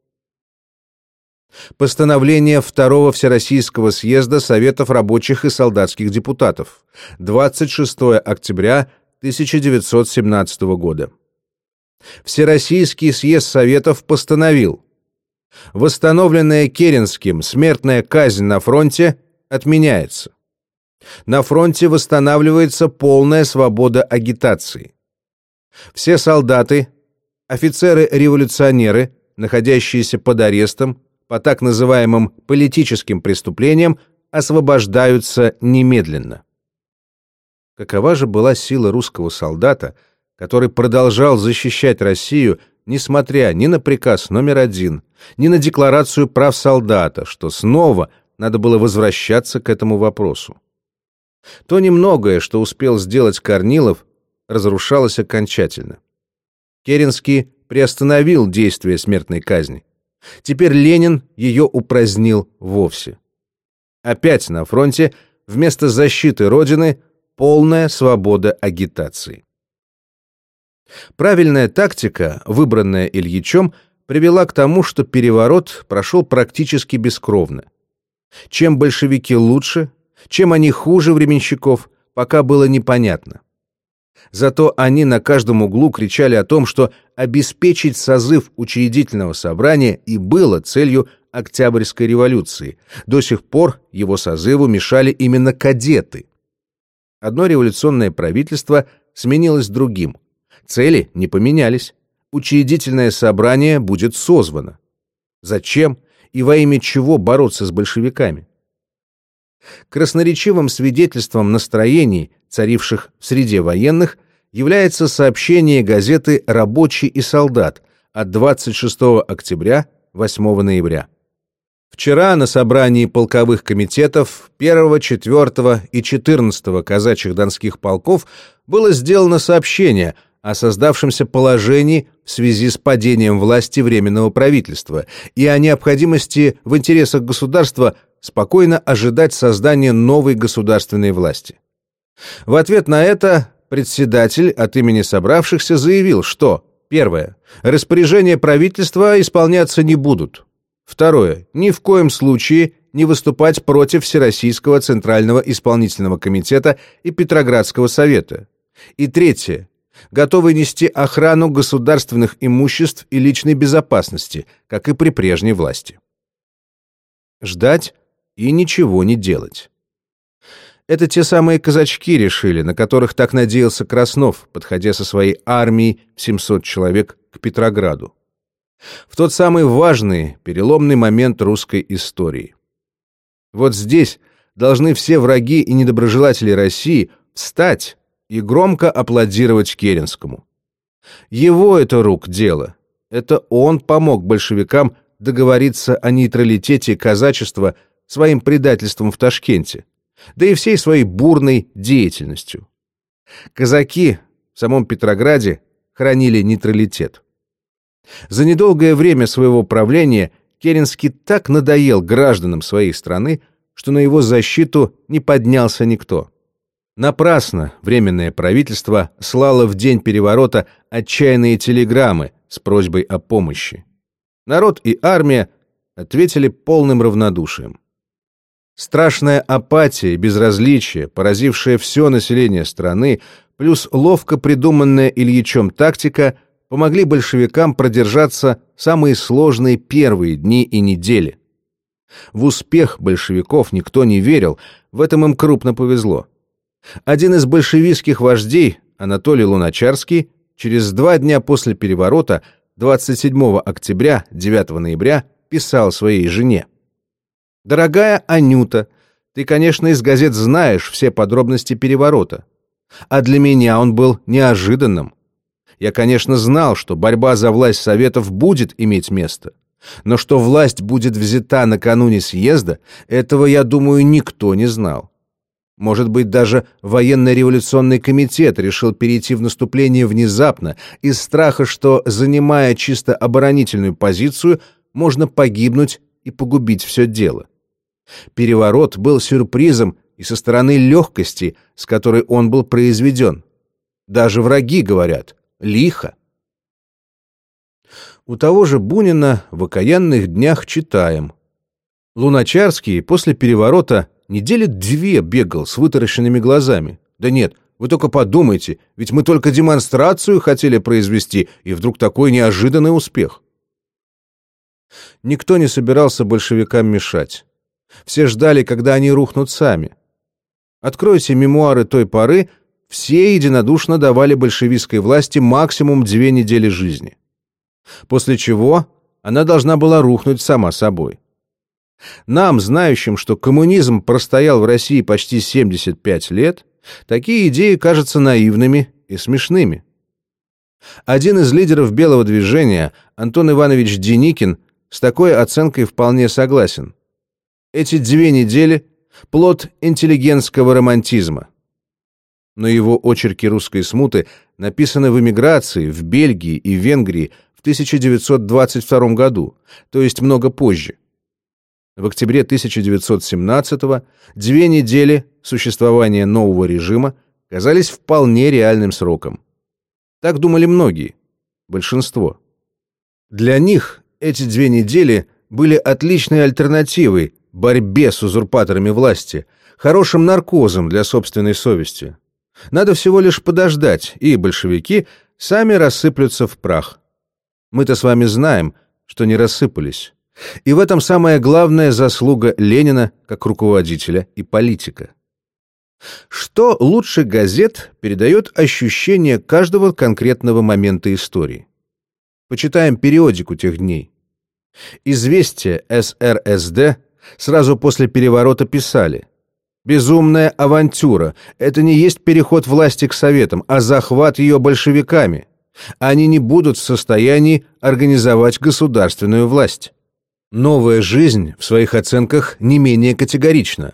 Постановление Второго Всероссийского съезда Советов рабочих и солдатских депутатов 26 октября 1917 года. Всероссийский съезд Советов постановил Восстановленная Керенским смертная казнь на фронте отменяется. На фронте восстанавливается полная свобода агитации. Все солдаты, офицеры-революционеры, находящиеся под арестом по так называемым политическим преступлениям, освобождаются немедленно. Какова же была сила русского солдата, который продолжал защищать Россию несмотря ни на приказ номер один, ни на декларацию прав солдата, что снова надо было возвращаться к этому вопросу. То немногое, что успел сделать Корнилов, разрушалось окончательно. Керенский приостановил действие смертной казни. Теперь Ленин ее упразднил вовсе. Опять на фронте вместо защиты Родины полная свобода агитации. Правильная тактика, выбранная Ильичом, привела к тому, что переворот прошел практически бескровно. Чем большевики лучше, чем они хуже временщиков, пока было непонятно. Зато они на каждом углу кричали о том, что обеспечить созыв учредительного собрания и было целью Октябрьской революции. До сих пор его созыву мешали именно кадеты. Одно революционное правительство сменилось другим – Цели не поменялись. Учредительное собрание будет созвано. Зачем и во имя чего бороться с большевиками? Красноречивым свидетельством настроений, царивших в среде военных, является сообщение газеты «Рабочий и солдат» от 26 октября 8 ноября. Вчера на собрании полковых комитетов 1, 4 и 14 казачьих донских полков было сделано сообщение – о создавшемся положении в связи с падением власти Временного правительства и о необходимости в интересах государства спокойно ожидать создания новой государственной власти. В ответ на это председатель от имени собравшихся заявил, что Первое. Распоряжения правительства исполняться не будут. Второе. Ни в коем случае не выступать против Всероссийского Центрального Исполнительного Комитета и Петроградского Совета. И третье готовы нести охрану государственных имуществ и личной безопасности, как и при прежней власти. Ждать и ничего не делать. Это те самые казачки решили, на которых так надеялся Краснов, подходя со своей армией в 700 человек к Петрограду. В тот самый важный, переломный момент русской истории. Вот здесь должны все враги и недоброжелатели России встать и громко аплодировать Керенскому. Его это рук дело. Это он помог большевикам договориться о нейтралитете казачества своим предательством в Ташкенте, да и всей своей бурной деятельностью. Казаки в самом Петрограде хранили нейтралитет. За недолгое время своего правления Керенский так надоел гражданам своей страны, что на его защиту не поднялся никто. Напрасно Временное правительство слало в день переворота отчаянные телеграммы с просьбой о помощи. Народ и армия ответили полным равнодушием. Страшная апатия и безразличие, поразившее все население страны, плюс ловко придуманная Ильичом тактика помогли большевикам продержаться самые сложные первые дни и недели. В успех большевиков никто не верил, в этом им крупно повезло. Один из большевистских вождей, Анатолий Луначарский, через два дня после переворота, 27 октября, 9 ноября, писал своей жене. Дорогая Анюта, ты, конечно, из газет знаешь все подробности переворота. А для меня он был неожиданным. Я, конечно, знал, что борьба за власть Советов будет иметь место. Но что власть будет взята накануне съезда, этого, я думаю, никто не знал. Может быть, даже военно-революционный комитет решил перейти в наступление внезапно из страха, что, занимая чисто оборонительную позицию, можно погибнуть и погубить все дело. Переворот был сюрпризом и со стороны легкости, с которой он был произведен. Даже враги говорят «лихо». У того же Бунина в окаянных днях читаем. Луначарский после переворота недели две бегал с вытаращенными глазами. Да нет, вы только подумайте, ведь мы только демонстрацию хотели произвести, и вдруг такой неожиданный успех. Никто не собирался большевикам мешать. Все ждали, когда они рухнут сами. Откройте мемуары той поры, все единодушно давали большевистской власти максимум две недели жизни после чего она должна была рухнуть сама собой. Нам, знающим, что коммунизм простоял в России почти 75 лет, такие идеи кажутся наивными и смешными. Один из лидеров белого движения, Антон Иванович Деникин, с такой оценкой вполне согласен. Эти две недели – плод интеллигентского романтизма. Но его очерки русской смуты написаны в эмиграции, в Бельгии и Венгрии в 1922 году, то есть много позже. В октябре 1917 две недели существования нового режима казались вполне реальным сроком. Так думали многие, большинство. Для них эти две недели были отличной альтернативой борьбе с узурпаторами власти, хорошим наркозом для собственной совести. Надо всего лишь подождать, и большевики сами рассыплются в прах. Мы-то с вами знаем, что не рассыпались. И в этом самая главная заслуга Ленина как руководителя и политика. Что лучше газет передает ощущение каждого конкретного момента истории? Почитаем периодику тех дней. Известия СРСД сразу после переворота писали «Безумная авантюра – это не есть переход власти к Советам, а захват ее большевиками они не будут в состоянии организовать государственную власть. Новая жизнь в своих оценках не менее категорична.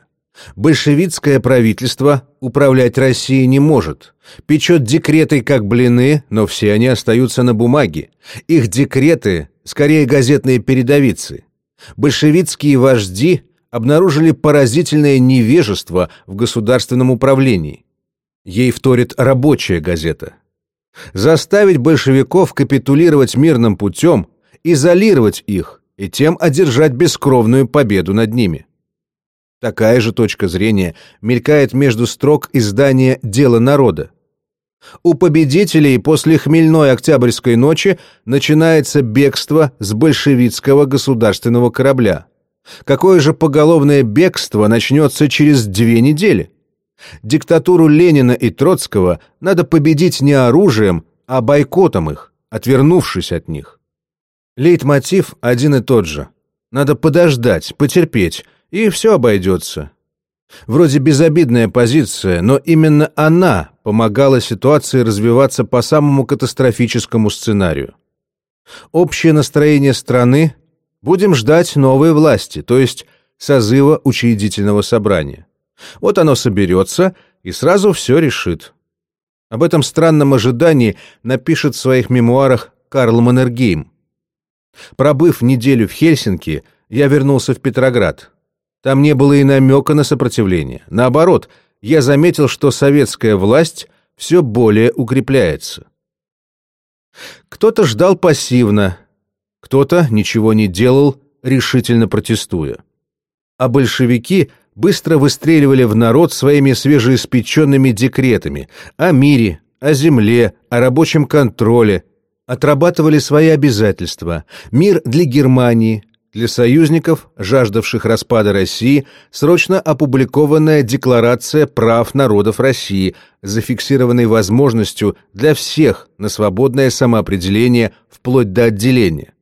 Большевистское правительство управлять Россией не может. Печет декреты как блины, но все они остаются на бумаге. Их декреты скорее газетные передовицы. Большевистские вожди обнаружили поразительное невежество в государственном управлении. Ей вторит рабочая газета – заставить большевиков капитулировать мирным путем, изолировать их и тем одержать бескровную победу над ними. Такая же точка зрения мелькает между строк издания «Дело народа». У победителей после хмельной Октябрьской ночи начинается бегство с большевистского государственного корабля. Какое же поголовное бегство начнется через две недели? Диктатуру Ленина и Троцкого надо победить не оружием, а бойкотом их, отвернувшись от них. Лейтмотив один и тот же. Надо подождать, потерпеть, и все обойдется. Вроде безобидная позиция, но именно она помогала ситуации развиваться по самому катастрофическому сценарию. Общее настроение страны – будем ждать новой власти, то есть созыва учредительного собрания. Вот оно соберется и сразу все решит. Об этом странном ожидании напишет в своих мемуарах Карл Маннергейм. Пробыв неделю в Хельсинки, я вернулся в Петроград. Там не было и намека на сопротивление. Наоборот, я заметил, что советская власть все более укрепляется. Кто-то ждал пассивно, кто-то ничего не делал, решительно протестуя. А большевики – быстро выстреливали в народ своими свежеиспеченными декретами о мире, о земле, о рабочем контроле, отрабатывали свои обязательства, мир для Германии, для союзников, жаждавших распада России, срочно опубликованная Декларация прав народов России, зафиксированной возможностью для всех на свободное самоопределение вплоть до отделения.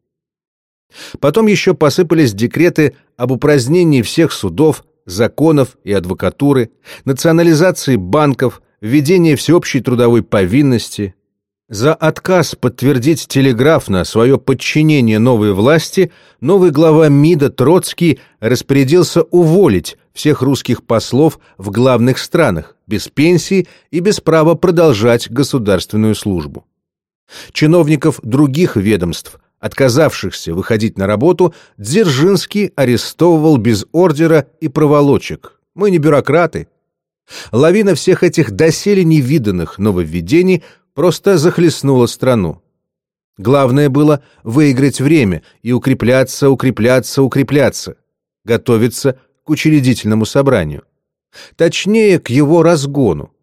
Потом еще посыпались декреты об упразднении всех судов, законов и адвокатуры, национализации банков, введении всеобщей трудовой повинности. За отказ подтвердить телеграфно свое подчинение новой власти новый глава МИДа Троцкий распорядился уволить всех русских послов в главных странах без пенсии и без права продолжать государственную службу. Чиновников других ведомств отказавшихся выходить на работу, Дзержинский арестовывал без ордера и проволочек. Мы не бюрократы. Лавина всех этих доселе невиданных нововведений просто захлестнула страну. Главное было выиграть время и укрепляться, укрепляться, укрепляться, готовиться к учредительному собранию. Точнее, к его разгону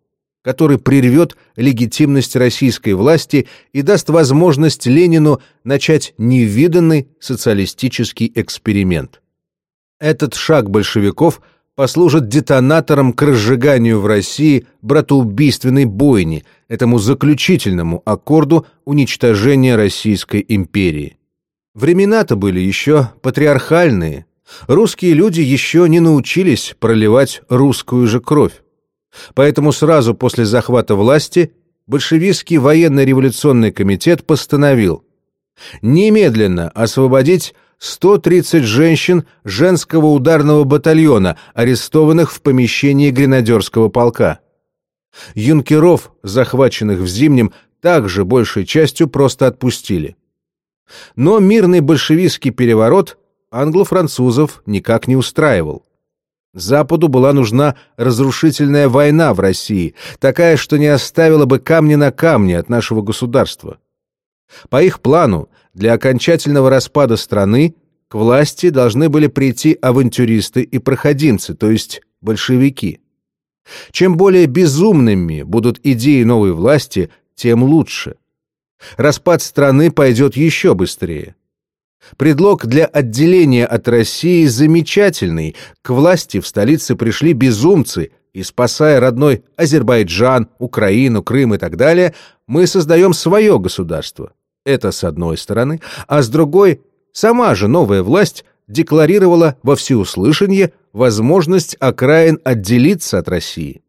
который прервет легитимность российской власти и даст возможность Ленину начать невиданный социалистический эксперимент. Этот шаг большевиков послужит детонатором к разжиганию в России братоубийственной бойни, этому заключительному аккорду уничтожения Российской империи. Времена-то были еще патриархальные. Русские люди еще не научились проливать русскую же кровь. Поэтому сразу после захвата власти большевистский военно-революционный комитет постановил немедленно освободить 130 женщин женского ударного батальона, арестованных в помещении гренадерского полка. Юнкеров, захваченных в Зимнем, также большей частью просто отпустили. Но мирный большевистский переворот англо-французов никак не устраивал. Западу была нужна разрушительная война в России, такая, что не оставила бы камни на камне от нашего государства. По их плану, для окончательного распада страны к власти должны были прийти авантюристы и проходимцы, то есть большевики. Чем более безумными будут идеи новой власти, тем лучше. Распад страны пойдет еще быстрее. Предлог для отделения от России замечательный. К власти в столице пришли безумцы, и, спасая родной Азербайджан, Украину, Крым и так далее, мы создаем свое государство. Это с одной стороны. А с другой, сама же новая власть декларировала во всеуслышание возможность окраин отделиться от России.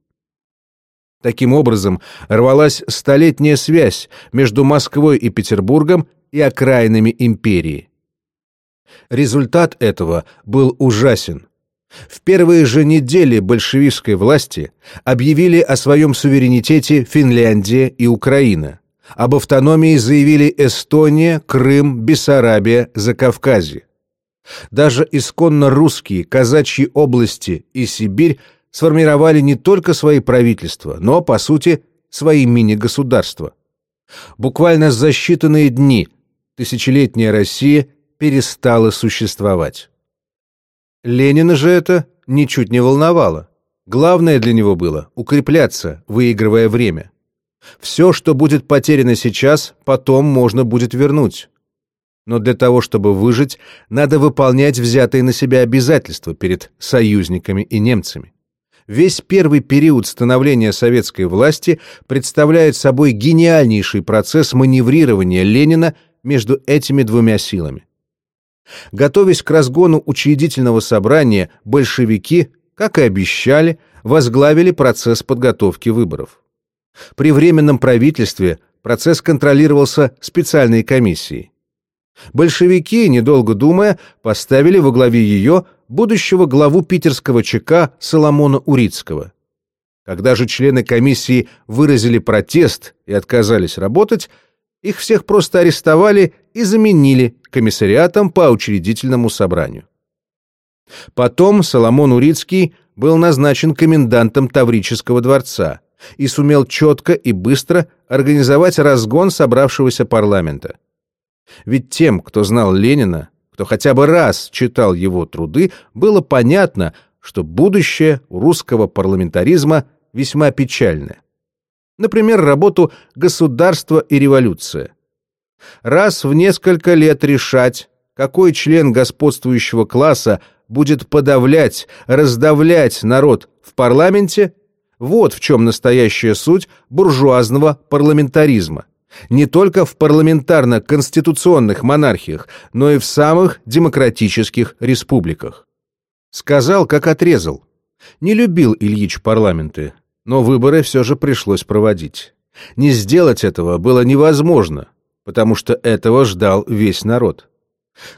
Таким образом, рвалась столетняя связь между Москвой и Петербургом и окраинами империи. Результат этого был ужасен. В первые же недели большевистской власти объявили о своем суверенитете Финляндия и Украина. Об автономии заявили Эстония, Крым, Бессарабия, Закавказье. Даже исконно русские казачьи области и Сибирь сформировали не только свои правительства, но, по сути, свои мини-государства. Буквально за считанные дни тысячелетняя Россия перестала существовать. Ленина же это ничуть не волновало. Главное для него было укрепляться, выигрывая время. Все, что будет потеряно сейчас, потом можно будет вернуть. Но для того, чтобы выжить, надо выполнять взятые на себя обязательства перед союзниками и немцами. Весь первый период становления советской власти представляет собой гениальнейший процесс маневрирования Ленина между этими двумя силами. Готовясь к разгону учредительного собрания, большевики, как и обещали, возглавили процесс подготовки выборов. При Временном правительстве процесс контролировался специальной комиссией. Большевики, недолго думая, поставили во главе ее будущего главу питерского ЧК Соломона Урицкого. Когда же члены комиссии выразили протест и отказались работать, их всех просто арестовали и заменили комиссариатом по учредительному собранию. Потом Соломон Урицкий был назначен комендантом Таврического дворца и сумел четко и быстро организовать разгон собравшегося парламента. Ведь тем, кто знал Ленина, кто хотя бы раз читал его труды, было понятно, что будущее русского парламентаризма весьма печальное. Например, работу «Государство и революция». Раз в несколько лет решать, какой член господствующего класса будет подавлять, раздавлять народ в парламенте, вот в чем настоящая суть буржуазного парламентаризма. Не только в парламентарно-конституционных монархиях, но и в самых демократических республиках. Сказал, как отрезал. Не любил Ильич парламенты, но выборы все же пришлось проводить. Не сделать этого было невозможно, потому что этого ждал весь народ.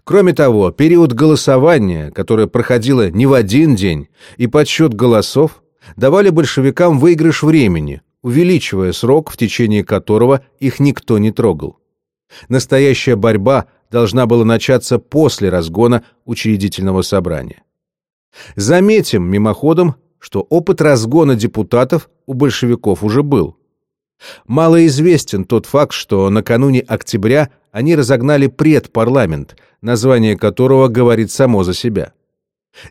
Кроме того, период голосования, которое проходило не в один день, и подсчет голосов давали большевикам выигрыш времени, увеличивая срок, в течение которого их никто не трогал. Настоящая борьба должна была начаться после разгона учредительного собрания. Заметим мимоходом, что опыт разгона депутатов у большевиков уже был. Малоизвестен тот факт, что накануне октября они разогнали предпарламент, название которого говорит само за себя.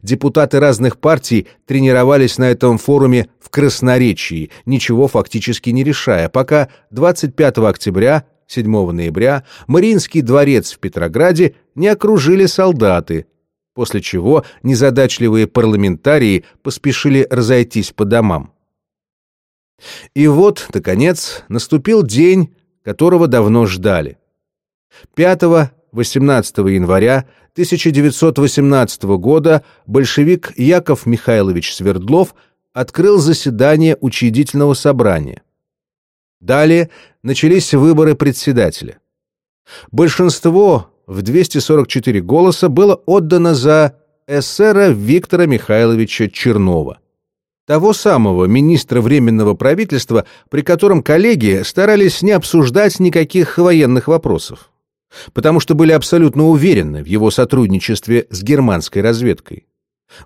Депутаты разных партий тренировались на этом форуме в красноречии, ничего фактически не решая, пока 25 октября, 7 ноября Мариинский дворец в Петрограде не окружили солдаты, после чего незадачливые парламентарии поспешили разойтись по домам. И вот, наконец, наступил день, которого давно ждали. 5-18 января 1918 года большевик Яков Михайлович Свердлов открыл заседание учредительного собрания. Далее начались выборы председателя. Большинство в 244 голоса было отдано за эсера Виктора Михайловича Чернова, того самого министра Временного правительства, при котором коллеги старались не обсуждать никаких военных вопросов, потому что были абсолютно уверены в его сотрудничестве с германской разведкой.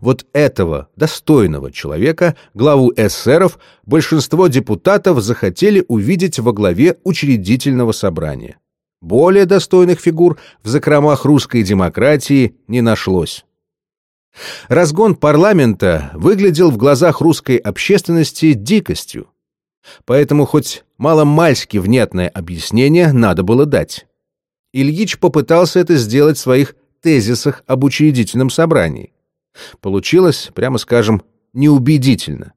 Вот этого достойного человека, главу эсеров, большинство депутатов захотели увидеть во главе учредительного собрания. Более достойных фигур в закромах русской демократии не нашлось. Разгон парламента выглядел в глазах русской общественности дикостью. Поэтому хоть маломальски внятное объяснение надо было дать. Ильич попытался это сделать в своих тезисах об учредительном собрании. Получилось, прямо скажем, неубедительно.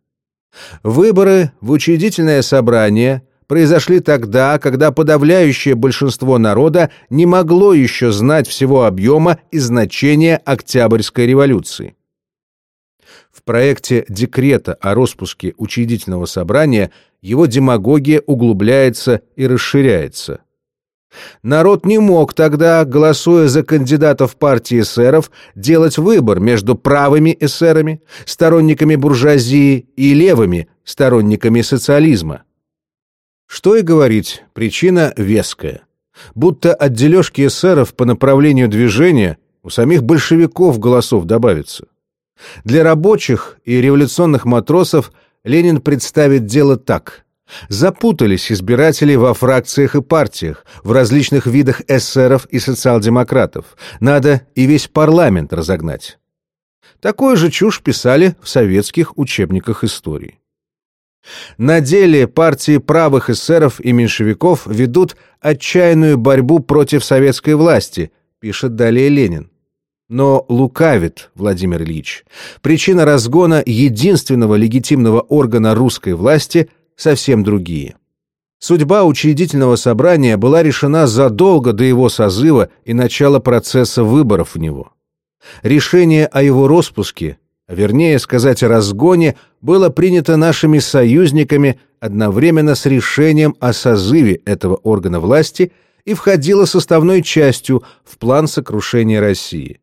Выборы в учредительное собрание произошли тогда, когда подавляющее большинство народа не могло еще знать всего объема и значения Октябрьской революции. В проекте декрета о распуске учредительного собрания его демагогия углубляется и расширяется. Народ не мог тогда, голосуя за кандидатов партии эсеров, делать выбор между правыми эсерами, сторонниками буржуазии, и левыми, сторонниками социализма. Что и говорить, причина веская. Будто от дележки эсеров по направлению движения у самих большевиков голосов добавится. Для рабочих и революционных матросов Ленин представит дело так – Запутались избиратели во фракциях и партиях, в различных видах эсеров и социал-демократов. Надо и весь парламент разогнать. Такую же чушь писали в советских учебниках истории. На деле партии правых эсеров и меньшевиков ведут отчаянную борьбу против советской власти, пишет далее Ленин. Но лукавит Владимир Ильич. Причина разгона единственного легитимного органа русской власти – совсем другие. Судьба учредительного собрания была решена задолго до его созыва и начала процесса выборов в него. Решение о его распуске, вернее сказать о разгоне, было принято нашими союзниками одновременно с решением о созыве этого органа власти и входило составной частью в план сокрушения России.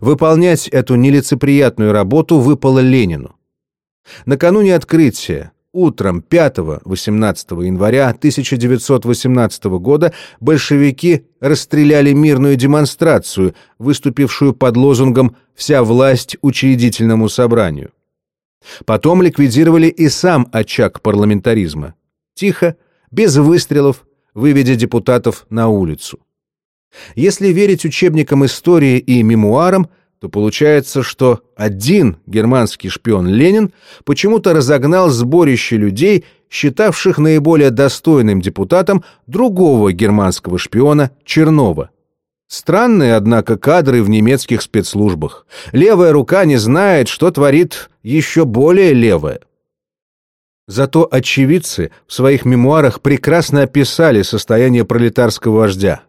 Выполнять эту нелицеприятную работу выпало Ленину. Накануне открытия, Утром 5-18 января 1918 года большевики расстреляли мирную демонстрацию, выступившую под лозунгом «Вся власть учредительному собранию». Потом ликвидировали и сам очаг парламентаризма. Тихо, без выстрелов, выведя депутатов на улицу. Если верить учебникам истории и мемуарам, то получается, что один германский шпион Ленин почему-то разогнал сборище людей, считавших наиболее достойным депутатом другого германского шпиона Чернова. Странные, однако, кадры в немецких спецслужбах. Левая рука не знает, что творит еще более левая. Зато очевидцы в своих мемуарах прекрасно описали состояние пролетарского вождя.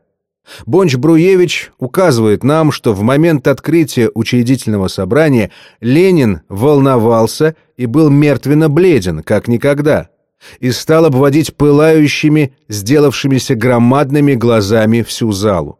Бонч-Бруевич указывает нам, что в момент открытия учредительного собрания Ленин волновался и был мертвенно бледен, как никогда, и стал обводить пылающими, сделавшимися громадными глазами всю залу.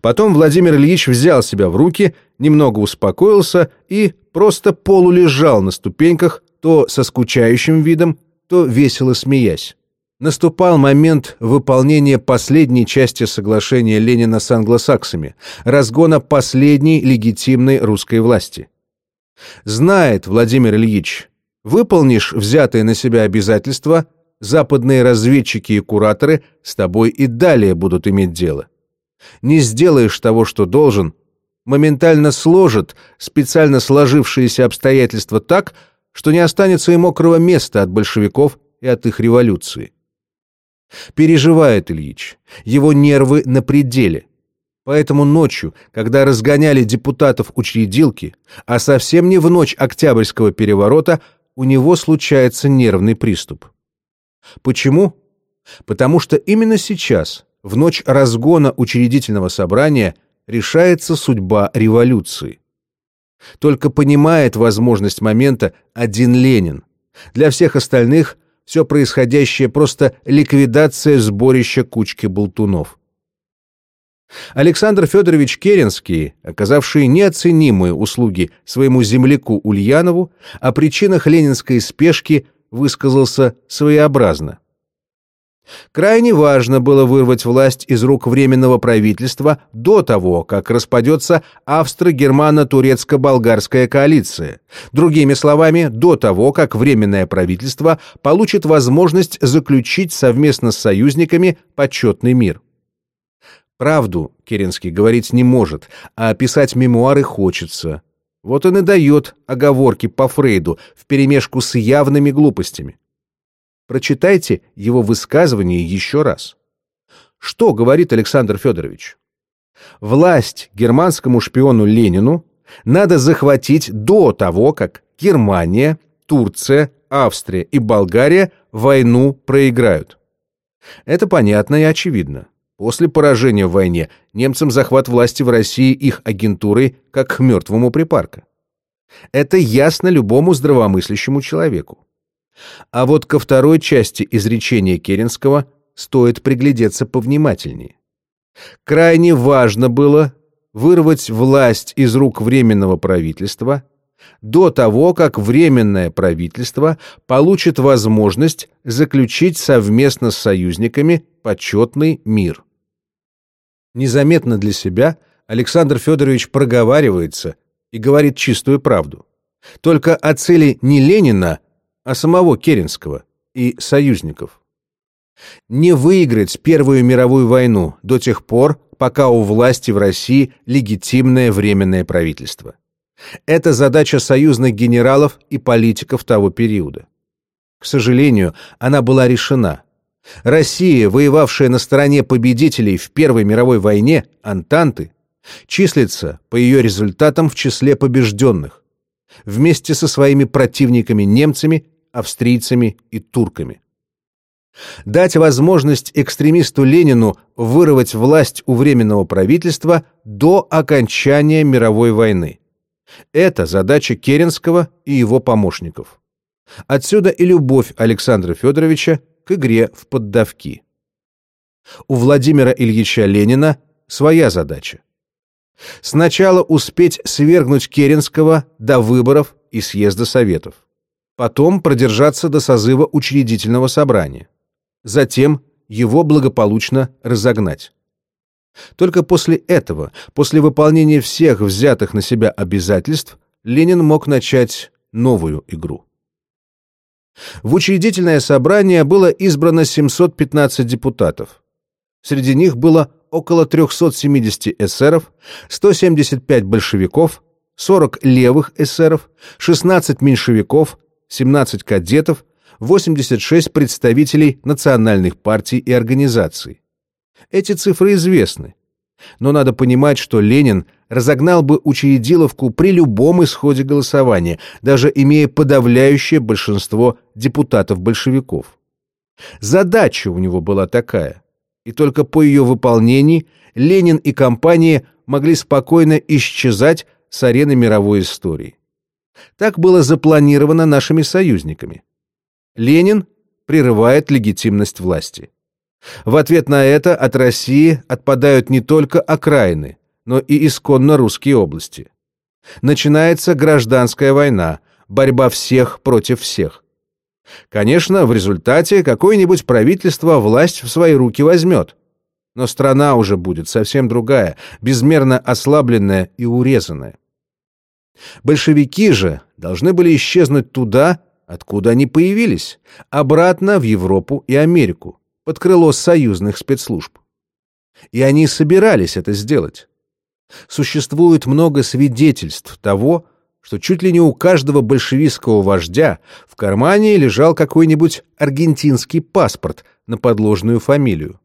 Потом Владимир Ильич взял себя в руки, немного успокоился и просто полулежал на ступеньках, то со скучающим видом, то весело смеясь наступал момент выполнения последней части соглашения Ленина с англосаксами, разгона последней легитимной русской власти. Знает Владимир Ильич, выполнишь взятые на себя обязательства, западные разведчики и кураторы с тобой и далее будут иметь дело. Не сделаешь того, что должен, моментально сложат специально сложившиеся обстоятельства так, что не останется и мокрого места от большевиков и от их революции. Переживает Ильич. Его нервы на пределе. Поэтому ночью, когда разгоняли депутатов учредилки, а совсем не в ночь Октябрьского переворота, у него случается нервный приступ. Почему? Потому что именно сейчас, в ночь разгона учредительного собрания, решается судьба революции. Только понимает возможность момента один Ленин. Для всех остальных – все происходящее просто ликвидация сборища кучки болтунов. Александр Федорович Керенский, оказавший неоценимые услуги своему земляку Ульянову, о причинах ленинской спешки высказался своеобразно. Крайне важно было вырвать власть из рук Временного правительства до того, как распадется австро-германо-турецко-болгарская коалиция. Другими словами, до того, как Временное правительство получит возможность заключить совместно с союзниками почетный мир. Правду Керенский говорить не может, а писать мемуары хочется. Вот он и дает оговорки по Фрейду вперемешку с явными глупостями. Прочитайте его высказывание еще раз. Что говорит Александр Федорович? Власть германскому шпиону Ленину надо захватить до того, как Германия, Турция, Австрия и Болгария войну проиграют. Это понятно и очевидно. После поражения в войне немцам захват власти в России их агентурой как к мертвому припарка. Это ясно любому здравомыслящему человеку. А вот ко второй части изречения Керенского стоит приглядеться повнимательнее. Крайне важно было вырвать власть из рук Временного правительства до того, как Временное правительство получит возможность заключить совместно с союзниками почетный мир. Незаметно для себя Александр Федорович проговаривается и говорит чистую правду. Только о цели не Ленина, а самого Керенского и союзников. Не выиграть Первую мировую войну до тех пор, пока у власти в России легитимное временное правительство. Это задача союзных генералов и политиков того периода. К сожалению, она была решена. Россия, воевавшая на стороне победителей в Первой мировой войне, Антанты, числится по ее результатам в числе побежденных, вместе со своими противниками-немцами австрийцами и турками. Дать возможность экстремисту Ленину вырвать власть у Временного правительства до окончания мировой войны. Это задача Керенского и его помощников. Отсюда и любовь Александра Федоровича к игре в поддавки. У Владимира Ильича Ленина своя задача. Сначала успеть свергнуть Керенского до выборов и съезда Советов потом продержаться до созыва учредительного собрания, затем его благополучно разогнать. Только после этого, после выполнения всех взятых на себя обязательств, Ленин мог начать новую игру. В учредительное собрание было избрано 715 депутатов. Среди них было около 370 эсеров, 175 большевиков, 40 левых эсеров, 16 меньшевиков, 17 кадетов, 86 представителей национальных партий и организаций. Эти цифры известны. Но надо понимать, что Ленин разогнал бы учредиловку при любом исходе голосования, даже имея подавляющее большинство депутатов-большевиков. Задача у него была такая, и только по ее выполнении Ленин и компания могли спокойно исчезать с арены мировой истории. Так было запланировано нашими союзниками. Ленин прерывает легитимность власти. В ответ на это от России отпадают не только окраины, но и исконно русские области. Начинается гражданская война, борьба всех против всех. Конечно, в результате какое-нибудь правительство власть в свои руки возьмет. Но страна уже будет совсем другая, безмерно ослабленная и урезанная. Большевики же должны были исчезнуть туда, откуда они появились, обратно в Европу и Америку, под крыло союзных спецслужб. И они собирались это сделать. Существует много свидетельств того, что чуть ли не у каждого большевистского вождя в кармане лежал какой-нибудь аргентинский паспорт на подложную фамилию.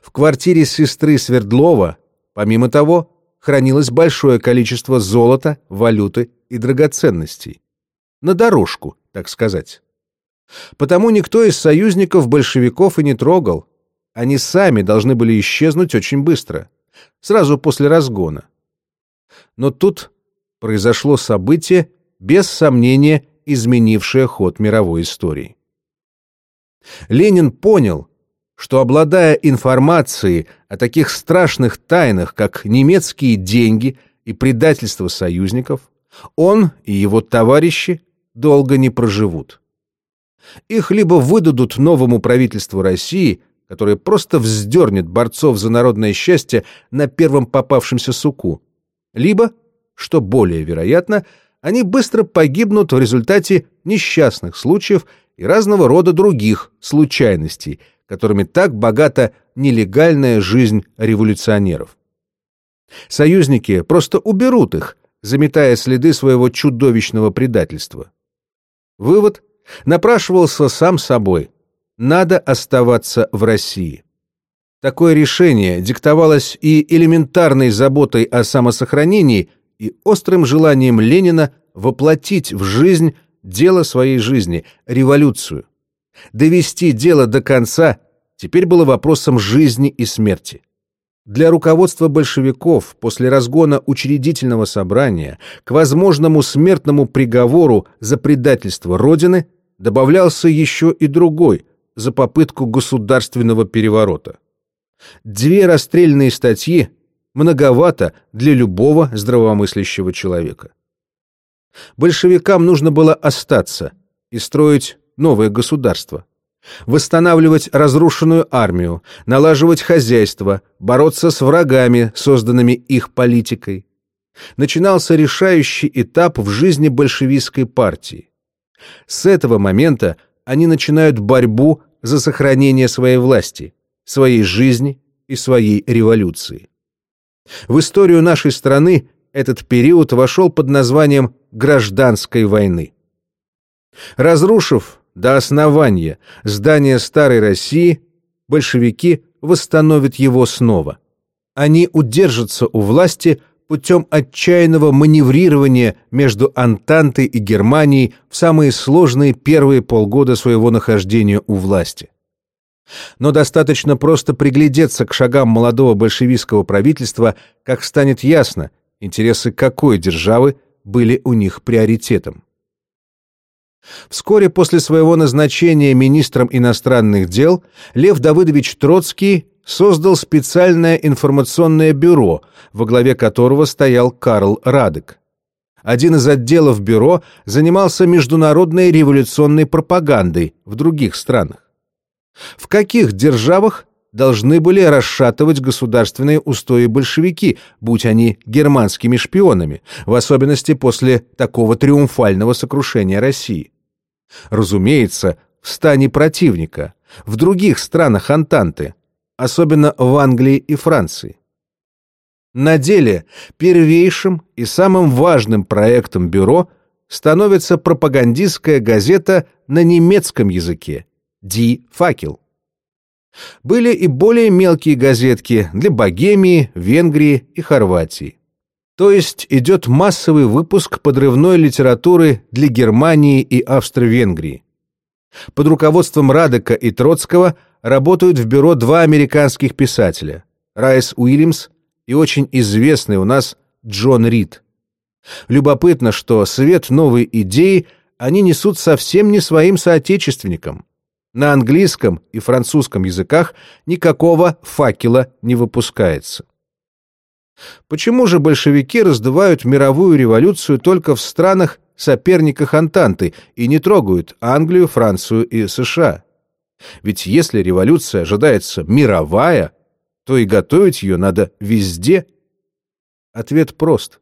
В квартире сестры Свердлова, помимо того, хранилось большое количество золота, валюты и драгоценностей. На дорожку, так сказать. Потому никто из союзников большевиков и не трогал. Они сами должны были исчезнуть очень быстро, сразу после разгона. Но тут произошло событие, без сомнения изменившее ход мировой истории. Ленин понял, что, обладая информацией о таких страшных тайнах, как немецкие деньги и предательство союзников, он и его товарищи долго не проживут. Их либо выдадут новому правительству России, которое просто вздернет борцов за народное счастье на первом попавшемся суку, либо, что более вероятно, они быстро погибнут в результате несчастных случаев и разного рода других случайностей – которыми так богата нелегальная жизнь революционеров. Союзники просто уберут их, заметая следы своего чудовищного предательства. Вывод напрашивался сам собой. Надо оставаться в России. Такое решение диктовалось и элементарной заботой о самосохранении, и острым желанием Ленина воплотить в жизнь дело своей жизни – революцию. Довести дело до конца теперь было вопросом жизни и смерти. Для руководства большевиков после разгона учредительного собрания к возможному смертному приговору за предательство Родины добавлялся еще и другой за попытку государственного переворота. Две расстрельные статьи многовато для любого здравомыслящего человека. Большевикам нужно было остаться и строить новое государство. Восстанавливать разрушенную армию, налаживать хозяйство, бороться с врагами, созданными их политикой. Начинался решающий этап в жизни большевистской партии. С этого момента они начинают борьбу за сохранение своей власти, своей жизни и своей революции. В историю нашей страны этот период вошел под названием «Гражданской войны». Разрушив до основания здания Старой России, большевики восстановят его снова. Они удержатся у власти путем отчаянного маневрирования между Антантой и Германией в самые сложные первые полгода своего нахождения у власти. Но достаточно просто приглядеться к шагам молодого большевистского правительства, как станет ясно, интересы какой державы были у них приоритетом. Вскоре после своего назначения министром иностранных дел Лев Давыдович Троцкий создал специальное информационное бюро, во главе которого стоял Карл Радек. Один из отделов бюро занимался международной революционной пропагандой в других странах. В каких державах должны были расшатывать государственные устои большевики, будь они германскими шпионами, в особенности после такого триумфального сокрушения России? Разумеется, в стане противника, в других странах Антанты, особенно в Англии и Франции. На деле первейшим и самым важным проектом бюро становится пропагандистская газета на немецком языке «Ди Факел». Были и более мелкие газетки для Богемии, Венгрии и Хорватии. То есть идет массовый выпуск подрывной литературы для Германии и Австро-Венгрии. Под руководством Радека и Троцкого работают в бюро два американских писателя – Райс Уильямс и очень известный у нас Джон Рид. Любопытно, что свет новой идеи они несут совсем не своим соотечественникам. На английском и французском языках никакого факела не выпускается. Почему же большевики раздувают мировую революцию только в странах, соперниках Антанты, и не трогают Англию, Францию и США? Ведь если революция ожидается мировая, то и готовить ее надо везде. Ответ прост.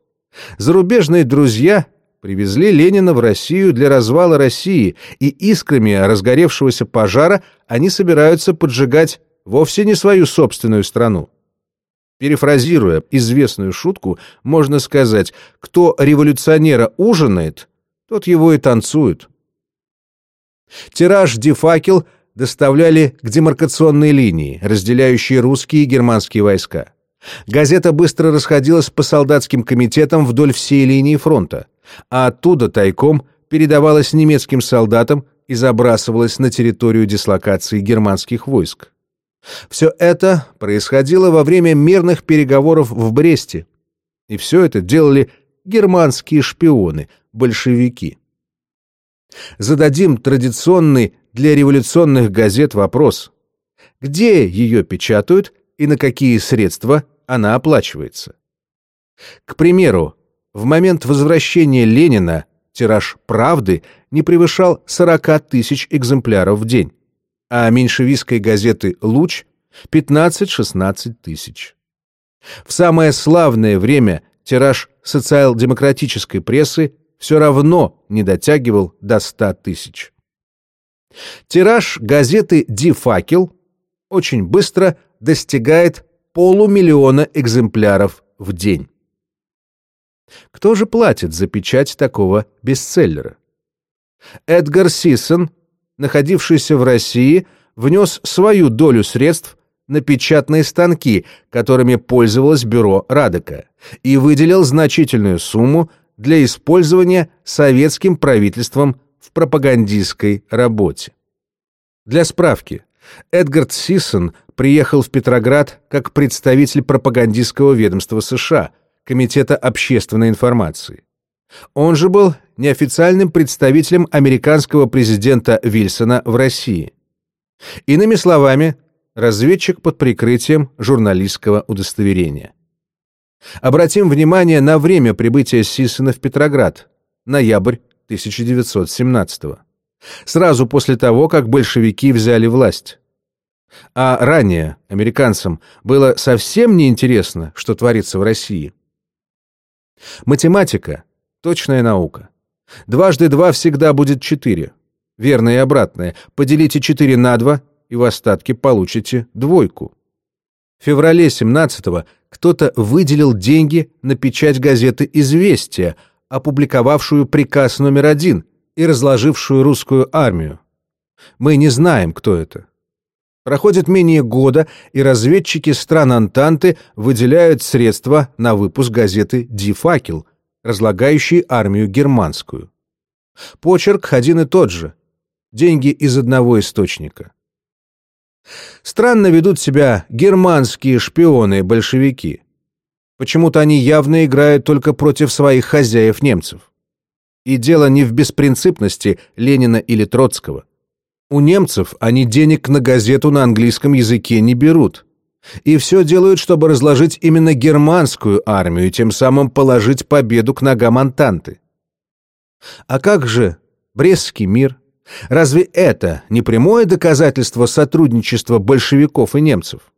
Зарубежные друзья привезли Ленина в Россию для развала России, и искрами разгоревшегося пожара они собираются поджигать вовсе не свою собственную страну. Перефразируя известную шутку, можно сказать, кто революционера ужинает, тот его и танцует. Тираж «Дефакел» доставляли к демаркационной линии, разделяющей русские и германские войска. Газета быстро расходилась по солдатским комитетам вдоль всей линии фронта, а оттуда тайком передавалась немецким солдатам и забрасывалась на территорию дислокации германских войск. Все это происходило во время мирных переговоров в Бресте. И все это делали германские шпионы, большевики. Зададим традиционный для революционных газет вопрос. Где ее печатают и на какие средства она оплачивается? К примеру, в момент возвращения Ленина тираж «Правды» не превышал 40 тысяч экземпляров в день а меньшевистской газеты «Луч» 15-16 тысяч. В самое славное время тираж социал-демократической прессы все равно не дотягивал до 100 тысяч. Тираж газеты «Ди Факел» очень быстро достигает полумиллиона экземпляров в день. Кто же платит за печать такого бестселлера? Эдгар Сисон находившийся в России, внес свою долю средств на печатные станки, которыми пользовалось бюро Радека, и выделил значительную сумму для использования советским правительством в пропагандистской работе. Для справки, Эдгард Сисон приехал в Петроград как представитель пропагандистского ведомства США, Комитета общественной информации. Он же был неофициальным представителем американского президента Вильсона в России. Иными словами, разведчик под прикрытием журналистского удостоверения. Обратим внимание на время прибытия Сисона в Петроград, ноябрь 1917 -го, сразу после того, как большевики взяли власть. А ранее американцам было совсем неинтересно, что творится в России. Математика Точная наука. Дважды два всегда будет четыре. Верное и обратное. Поделите четыре на два, и в остатке получите двойку. В феврале 17-го кто-то выделил деньги на печать газеты «Известия», опубликовавшую приказ номер один и разложившую русскую армию. Мы не знаем, кто это. Проходит менее года, и разведчики стран Антанты выделяют средства на выпуск газеты «Ди Факел», разлагающий армию германскую. Почерк один и тот же. Деньги из одного источника. Странно ведут себя германские шпионы-большевики. Почему-то они явно играют только против своих хозяев-немцев. И дело не в беспринципности Ленина или Троцкого. У немцев они денег на газету на английском языке не берут. И все делают, чтобы разложить именно германскую армию и тем самым положить победу к ногам Антанты. А как же Брестский мир? Разве это не прямое доказательство сотрудничества большевиков и немцев?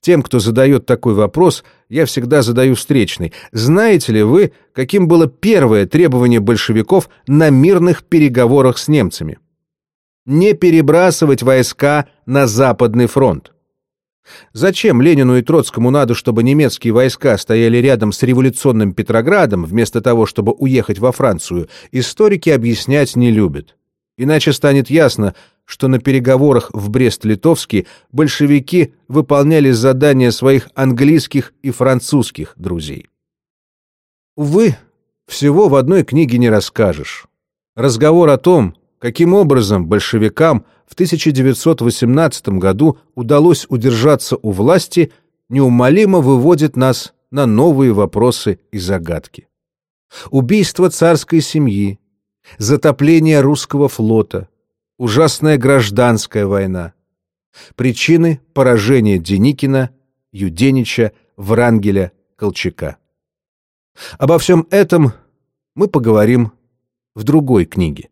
Тем, кто задает такой вопрос, я всегда задаю встречный. Знаете ли вы, каким было первое требование большевиков на мирных переговорах с немцами? Не перебрасывать войска на Западный фронт. Зачем Ленину и Троцкому надо, чтобы немецкие войска стояли рядом с революционным Петроградом, вместо того, чтобы уехать во Францию, историки объяснять не любят. Иначе станет ясно, что на переговорах в Брест-Литовске большевики выполняли задания своих английских и французских друзей. Увы, всего в одной книге не расскажешь. Разговор о том, каким образом большевикам в 1918 году удалось удержаться у власти, неумолимо выводит нас на новые вопросы и загадки. Убийство царской семьи, затопление русского флота, ужасная гражданская война, причины поражения Деникина, Юденича, Врангеля, Колчака. Обо всем этом мы поговорим в другой книге.